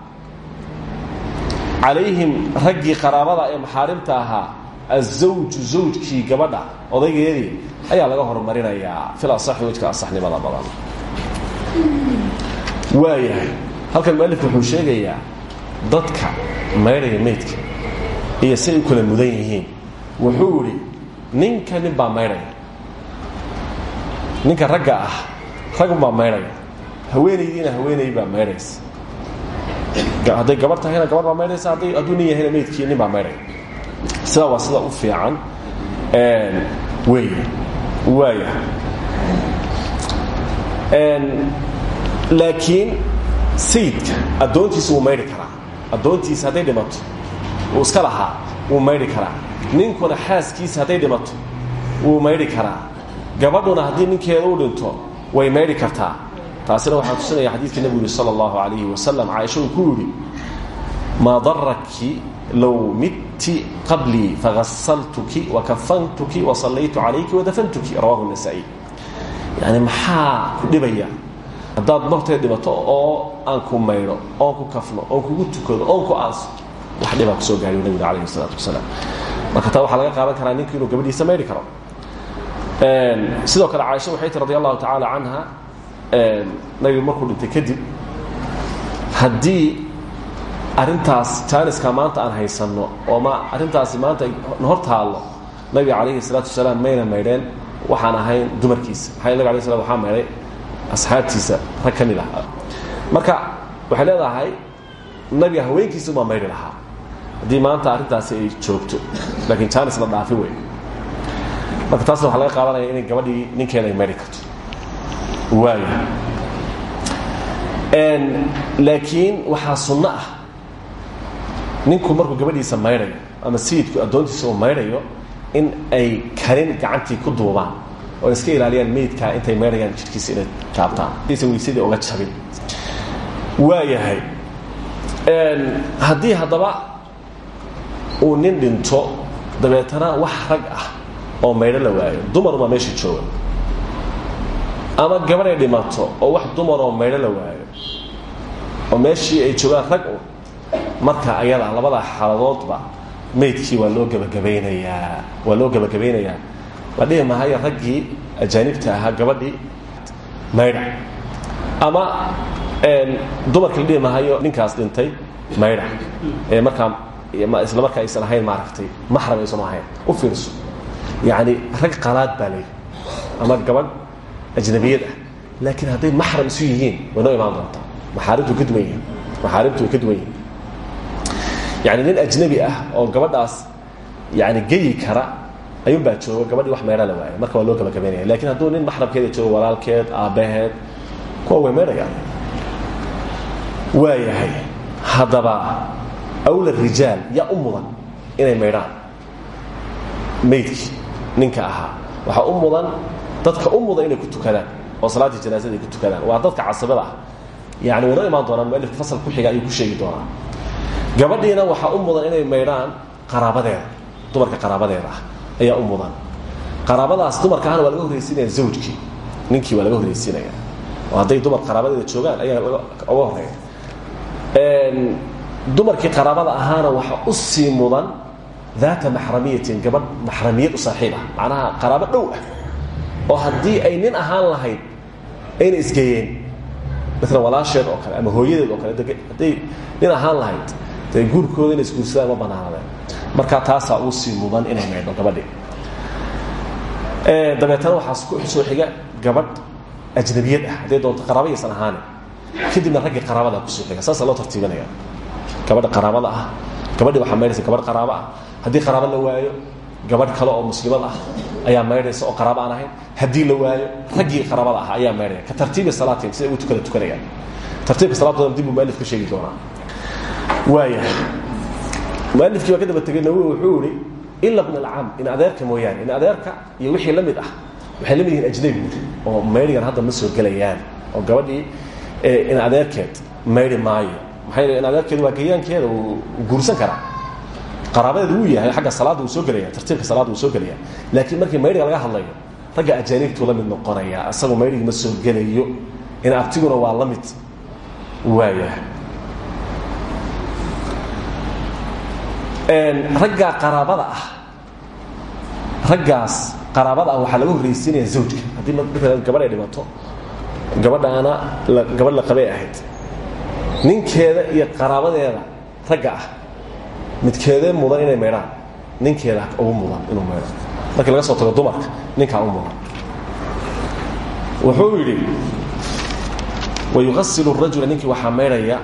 calayhim raggii qaraabada ee maxaarimta ahaa azawju zawjkii gabadha odaygeedii ayaa laga horumarinayaa fil asaxi wejka asaxnimada badan. Waayahay halkan mualifku wuxuu sheegayaa dadka maydhaya maydka iyo say u kala mudan yihiin. Wuxuu idhi ninka nin baa maydhaya ninka ragga ah ragbaa maydhaya haweenaydiina haweenay baa maydhaysa hadday gabar tahayna gabar baa maydhaysa hadday hadduu nin yahayna nin baa maydhaya sidaa waa sida u fiican. Wey waaya laakiin sayidka addoontiisa wuu maydhi karaa. Addoontiisa hadday dhimato uu iska lahaa wuu maydhi ninkuna xaaskiisa hadday dhimato wuu maydhi karaa. Gabadhuna haddii ninkeeda u dhinto way maydhi kartaa taasina waxaa tusinaya xadiidka nebigu yihi sala allahu calayhi wasalam caaisha uu ku yidhi maa daraki low midti qablii fagasaltuki wakafantuki wasallaytu calayki wadafantuki rawahu nasaa-i. Yani maxaa ku dhibaya? Haddaad dhibato oo aan ku maydho oon ku kafno oon kugu tukado oon ku aaso wax dhibaa ku soo gaariyo nabiga calayhi salaatu wasalaam. Marka taa waxaa laga qaadan karaa ninku inuu gabadhiisa maydhi karo. Sidoo kale caaisha waxay tii radi allahu tacaala nabigu markuu dhintay kadib haddii arrintaas jaaniska maanta aan haysanno oo ma arrintaasi maanta hor taallo nabiga salaatu wasalaam mayna maydheen waxaan ahayn dumarkiisa. Maxaa nabig alay slam waxaa maydhay? Asxaabtiisa rag ka marka waxay leedahay nabiga haweenkiisa ubaa maydhi lahaa. Haddii maanta arrintaasi ay joogto laakiin jaanis la dhaafi wey marka taasna waxaa laga qaadanaya inay gabadhii ninkeeda ay maydhi karto laakiin waxaa sunno ah. Ninku markuu gabadhiisa maydhayo ama sayidku addoontiisa uu maydhayo in ay karin gacantii ku duubaan oo iska ilaaliyaan meydkaa intay maydhayaan jidhkiisa inay taabtaan aysan weysadii oga jabin. Waayahay. Haddii haddaba uu nin dhinto dabeetana wax rag ah oo maydho la waayo. Dumaruma meesha jooga ama gabadhay dhimato oo wax dumaroo maydho la waayo. Oo meeshii ay joogaan rag u. Marka ayada labadaa xaaladoodba maydkii waa loo gebagabaynayaa waa loo gebagabaynayaa la dhihi mahayo raggii ajaanibta ahaa gabadhii maydha ama dumarkii la dhihi mahayo ninkaas dhintay maydha ee markaa isla markaa aysan ahayn maaragtay maxram aysan ahayn. U fiirso. Yacni rag qalaad baa layidhi ama gabadh ajnabiyad ah laakiin hadday maxram isu yihiin way noo imaan doontaa maxaarimtu ka duwan yihiin maxaarimtu way ka duwan yihiin yani nin ajnabi ah oo gabadhaas yani geyi kara ayuunbaa jooga gabadhii wax meedha la waaya marka waa loo gabagabaynaya laakiin hadduu nin maxramkeeda joogo walaalkeed aabbaheed kuwa way meedhayaan waayahay haddaba awla rijaal yaa u mudan inay maydhaan maydkii ninka ahaa waxaa u mudan dadka u inay ku tukadaan oo salaaddii janaasada ay ku tukadaan. Waa dadka casabada ah. Yani wano imaan doonaan mualifka fasal ku xiga ayuu ku sheegi doonaa. Gabadhiina waxaa u inay maydhaan qaraabadeeda dumarka qaraabadeeda ayaa u qaraabadaas dumarka ahna waa laga horraysiinaya zawjkii. Ninkii waa laga dumar qaraabadeeda joogaan ayaa uga horreeya dumarkii qaraabada ahaana waxa u sii mudan daata maxramiyatin gabadh maxramiyad u saaxiib ah oo haddii ay nin ahaan lahayd ayna isgeeyeen maalan walaasheed oo kale ama hooyadeed oo kale hadday nin ahaan lahayd dee guurkooda inay isguursadaan ma banaanadeen. Marka taasaa uu sii mudan inay maydho gabadhii dabeetana waxaa ku soo xiga gabadh ajnabiyad ah. Hadday doonto qaraabayaysan ahaani kadibna raggii qaraabada ku soo xiga. Saasaa loo tartiibinaya gabadha qaraabada ah. Gabadhii waxaa maydhaysa gabadh qaraabo ah. Haddii qaraabo la waayo gabadh kale oo muslimad ah ayaa maydhaysa oo qaraabo aan ahayn. Haddii la waayo raggii qaraabada ah ayaa maydhaya ka tartiibi salaatin siday ugu tukada tukanayaan. Tartiibka salaadoodan dib buu mualif ka sheegi doonaa. Waayahay. Mualifkii baa ka daba tegay nawowi wuxuu ihi ila bn alcam in adeerka mooyaane in adeerka iyo wixii la mid ah waxay la mid yihiin ajnabi oo maydhigan hadda ma soo gelayaan oo gabadhii in adeerkeed maydhi maayo. Maxaa in adeerkeedu waa gayaankeeda uu guursan karaa qaraabadeed wuu yahay agga salaadda wuu soo gelaya tartiibka salaadda wuu soo gelaya. Laakiin markii maydhiga laga hadlayo ragga ajaanibtuu la mid noqonaya isagu maydhigi ma soo gelayo. In abtiguna waa la mid qaraabada ah ah ninkeeda iyo qaraabadeeda ragga ah midkeedee mudan inay maydhaan ninkeeda ugu mudan inuu maydho markii laga soo tago dumarka ninkaa u mudan. Wuxuu yidhi wayuasilu rajula ninkii waxaa maydhaya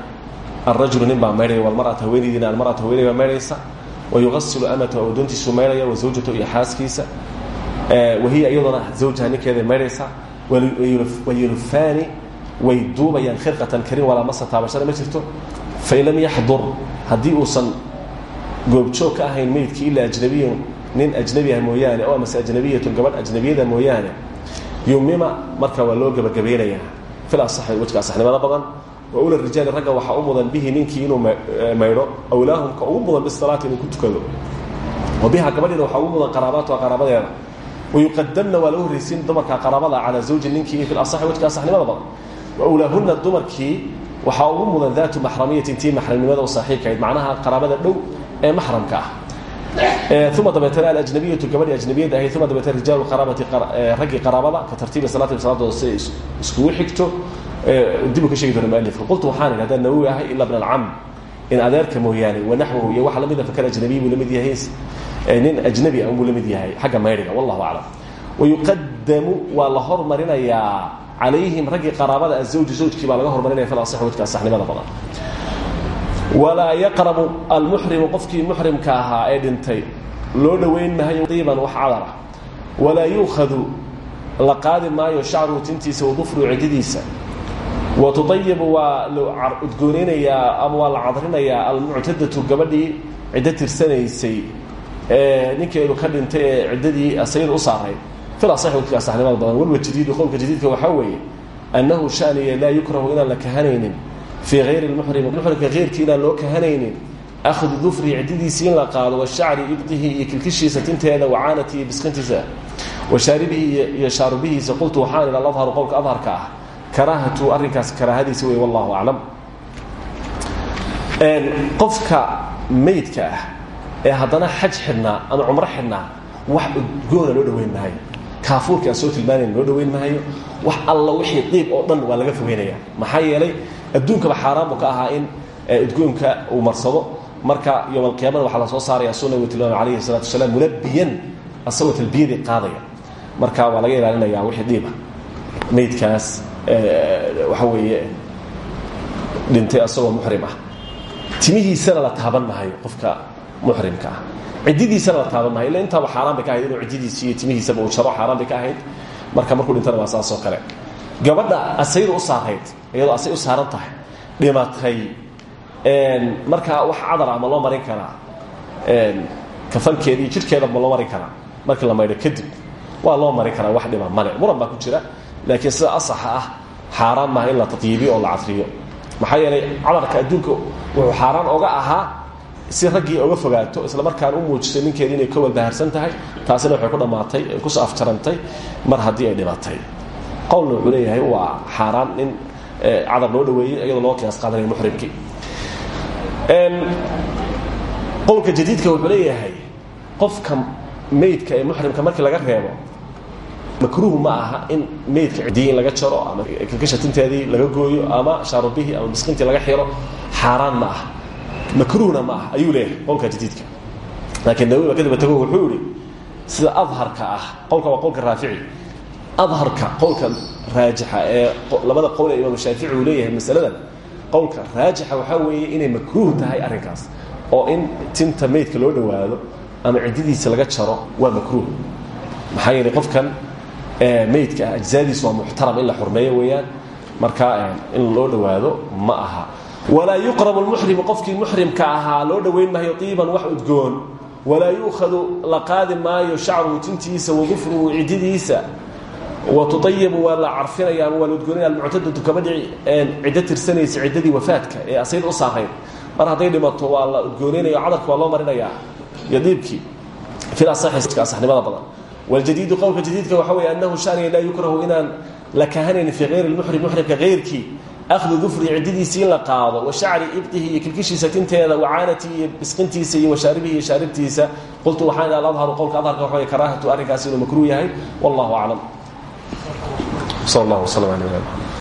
arajulu nin baa maydhaya walmarata haweenaydiina almarata haweenay baa maydhaysa wayuasilu amata adoontiisu maydhaya wazawjata iyo xaaskiisa. Wahiya iyaduna zawjaha ninkeeday maydhaysaa wayulfaani way duubayaan khirqatan karin walaa masa taabashana ma jirto. Fain lam yaxdur haddii uusan goobjoog ka ahayn meydkii ilaa ajnabiyun nin ajnabi ah mooyaane oo amase ajnabiyatun gabadh ajnabiyada mooyaane yumima marka waa loo gebagabaynayaa fil asaxi wejka asaxnimada badan. Wa ula rijaali ragga waxaa u mudan bihi ninkii inuu maydho awlaahumka ugu mudan bisalaati inuu ku tukado. Wa biha gabadhiina waxaa ugu mudan qaraabaatuha qaraabadeeda wayuqadamna waa lagu horraysiin dumarka qaraabada calaa zawji ninkii fil asaxi wejka asaxnimada badan. Wa awlaahunna dumarkii waxaa ugu mudan daatu maxramiyatin tii maxramnimada u saaxiibkahayd macnaha qaraabada dhow ee maxramka ah. Uma dabeetana alajnabiyatu gabadhii ajnabiyadda ahayd uma dabeetana rijaalu qaraabati raggii qaraabada ka tartiibi salaatihim salaadooda siday iskugu xigto. Dibu ka sheegi doona mualifka qultu waxaan idhi haddaan nawowi ahay ila bna alcam in adeerka mooyaane wanaxwahu iyo waxa lamida fakal ajnabiy buu la mid yahay nin ajnabi ah buu la mid yahay. Xagga maydhiga wallahu aclam. Wayuqadamu waa la hormarinayaa calayhim raggii qaraabada azawju zawjkii baa laga hormarinaya fil asix wajka asaxnimada badan walaa yaqrabu almuxrimu qofkii muxrimka ahaa ee dhintay loo dhowayn mahayo diiban wax cadar ah. Walaa yuukhadu la qaadi maayo shacruhu tintiisa wadufruhu cididiisa. Wa tudayibu waa la udgoonaynayaa ama waa la cadrinayaa almuctadatu gabadhii ciddo tirsanaysay ee ninkeedu ka dhintay ee ciddadii asayada u saaray. Fil asax wajka asaxnimada badan. Walwa jadiidu qowlka jadiidka laa yukrahu inaan la kahanaynin fii hayri lmuxrimi muxrimka keyrkii inaan loo kahanaynin akhdu dufri ciddidiisii in la qaado washacri ibdihi iyo kilkishiisa tinteeda wacaanatihi biskantiisa washaaribihi iyo shaarubihiisa qultu waxaan idha adharu qowlka adharka ah karaahatu arrinkaas karaahadiisa wey wallahu aclam. Qofka meydka ah ee haddana xaj xidhnaa ama cumro xidhnaa wax udgoona loo dhaweyn maayo. Kaafuurkii aan soo tilmaanayn loo dhaweyn maayo. Wax alla wixii diib oo dhan waa laga fogeynaya. Maxaa yeelay adduunkaba xaaraan ka ahaa in udgoonka uu marsado. Marka yowm alqiyamada waxaa la soo saaraya sunna uu tilmaamay calayhi salatu wasalaam mulabiyan asagoo talbiyadii qaadaya. Marka waa laga ilaalinaya wixii dhiiba. Meydkaas waxa weeye dhintay asagoo muxrim ah. Timihiisana la taaban maayo qofka muxrimka ah. Cididiisana la taaban maayo illa intaaba xaaraan bay ka ahayd inuu cididiisi iyo timihiisaba uu jaro xaaraan bay ka ahayd. Marka markuu dhintana waa saasoo kale gabadha asayda u saarayd iyadoo asay u saaran tahay. Dhimatay markaa wax cadar ah loo marin karaa? Kafankeeda iyo jidhkeeda ma loo marin karaa? Markii la maydho kadib waa loo marin karaa wax dhiba male. Muran baa ku jira laakiin sida asaxa ah xaaraan maaha in la oo la cadriyo maxaa yeelay cadarka adduunka wuxuu xaaraan oga ahaa si raggii oga fogaato isla markaana u muujisay ninkeedi inay ka walbahaarsan tahay taasina waxay ku dhammaatay ku soo afjarantay mar haddii ay dhimatay qowlna wuxuu leeyahay waa xaaraan in cadar loo dhaweeyey iyadoo loo qiyaas qaadanaya muxrimkii. Qowlka jadiidka wuxuu leeyahay qofka meydka ee muxrimka markii laga reebo makruuh ma aha in meydka cidiyin laga jaro ama kakashatinteedii laga gooyo ama shaarubihii ama bisqintii laga xiro. Xaaraan ma aha. Makruuhna ma aha ayuu leeyahay qowlka jadiidka. Laakiin nawi ba kadaba tago wuxuu ihi sida adharka ah qowlka waa qowlka raafici adharka qowlka raajixa ee labada qowl ee imaam shaafici uu leeyahay masaladan. Qowlka raajixa waxaa weeye inay makruuh tahay arrinkaas oo in tinta meydka loo dhowaado ama cididiisa laga jaro waa makruuh. Maxaa yeelay qofkan meydka ah ajzaadiis waa muxtaram in la xurmeeyo weeyaan. Markaa in loo dhowaado ma aha. Walaa yuqrabu lmuxrimu qofkii muxrimka ahaa loo dhowayn maayo iiban wax udgoon. Walaa yuukhadu la qaadi maayo shacruhu tintiisa wadufruhu cididiisa watuayibu waa la carfinaya ama waa la udgoonaya. Almuctadatu gabadhii ciddo tirsanaysa ciddadii wafaadka ee asayd u saarayn mar hadday dhimato waa la udgoonaynayo cadarka waa loo marinayaa. Iyo diibkii asaxnimada badan. Waljadiidu qowlka jadiidka waxa wey anahu shaniga laa yukrahu inaan la kahanaynin fii hayri lmuxrim muxrimka hayrkii akhdu dufri cididiisii in la qaado wa shacri ibdihi iyo kilkishiisa tinteeda wacaanatii iyo bisqintiisa iyo washaaribihi iyo shaaribtiisa. Qultu waxaan aladharu qowlka adharka waxa karaahatu arrinkaas inuu makruuh yahay. Wallahu aclam sal allah wslam ala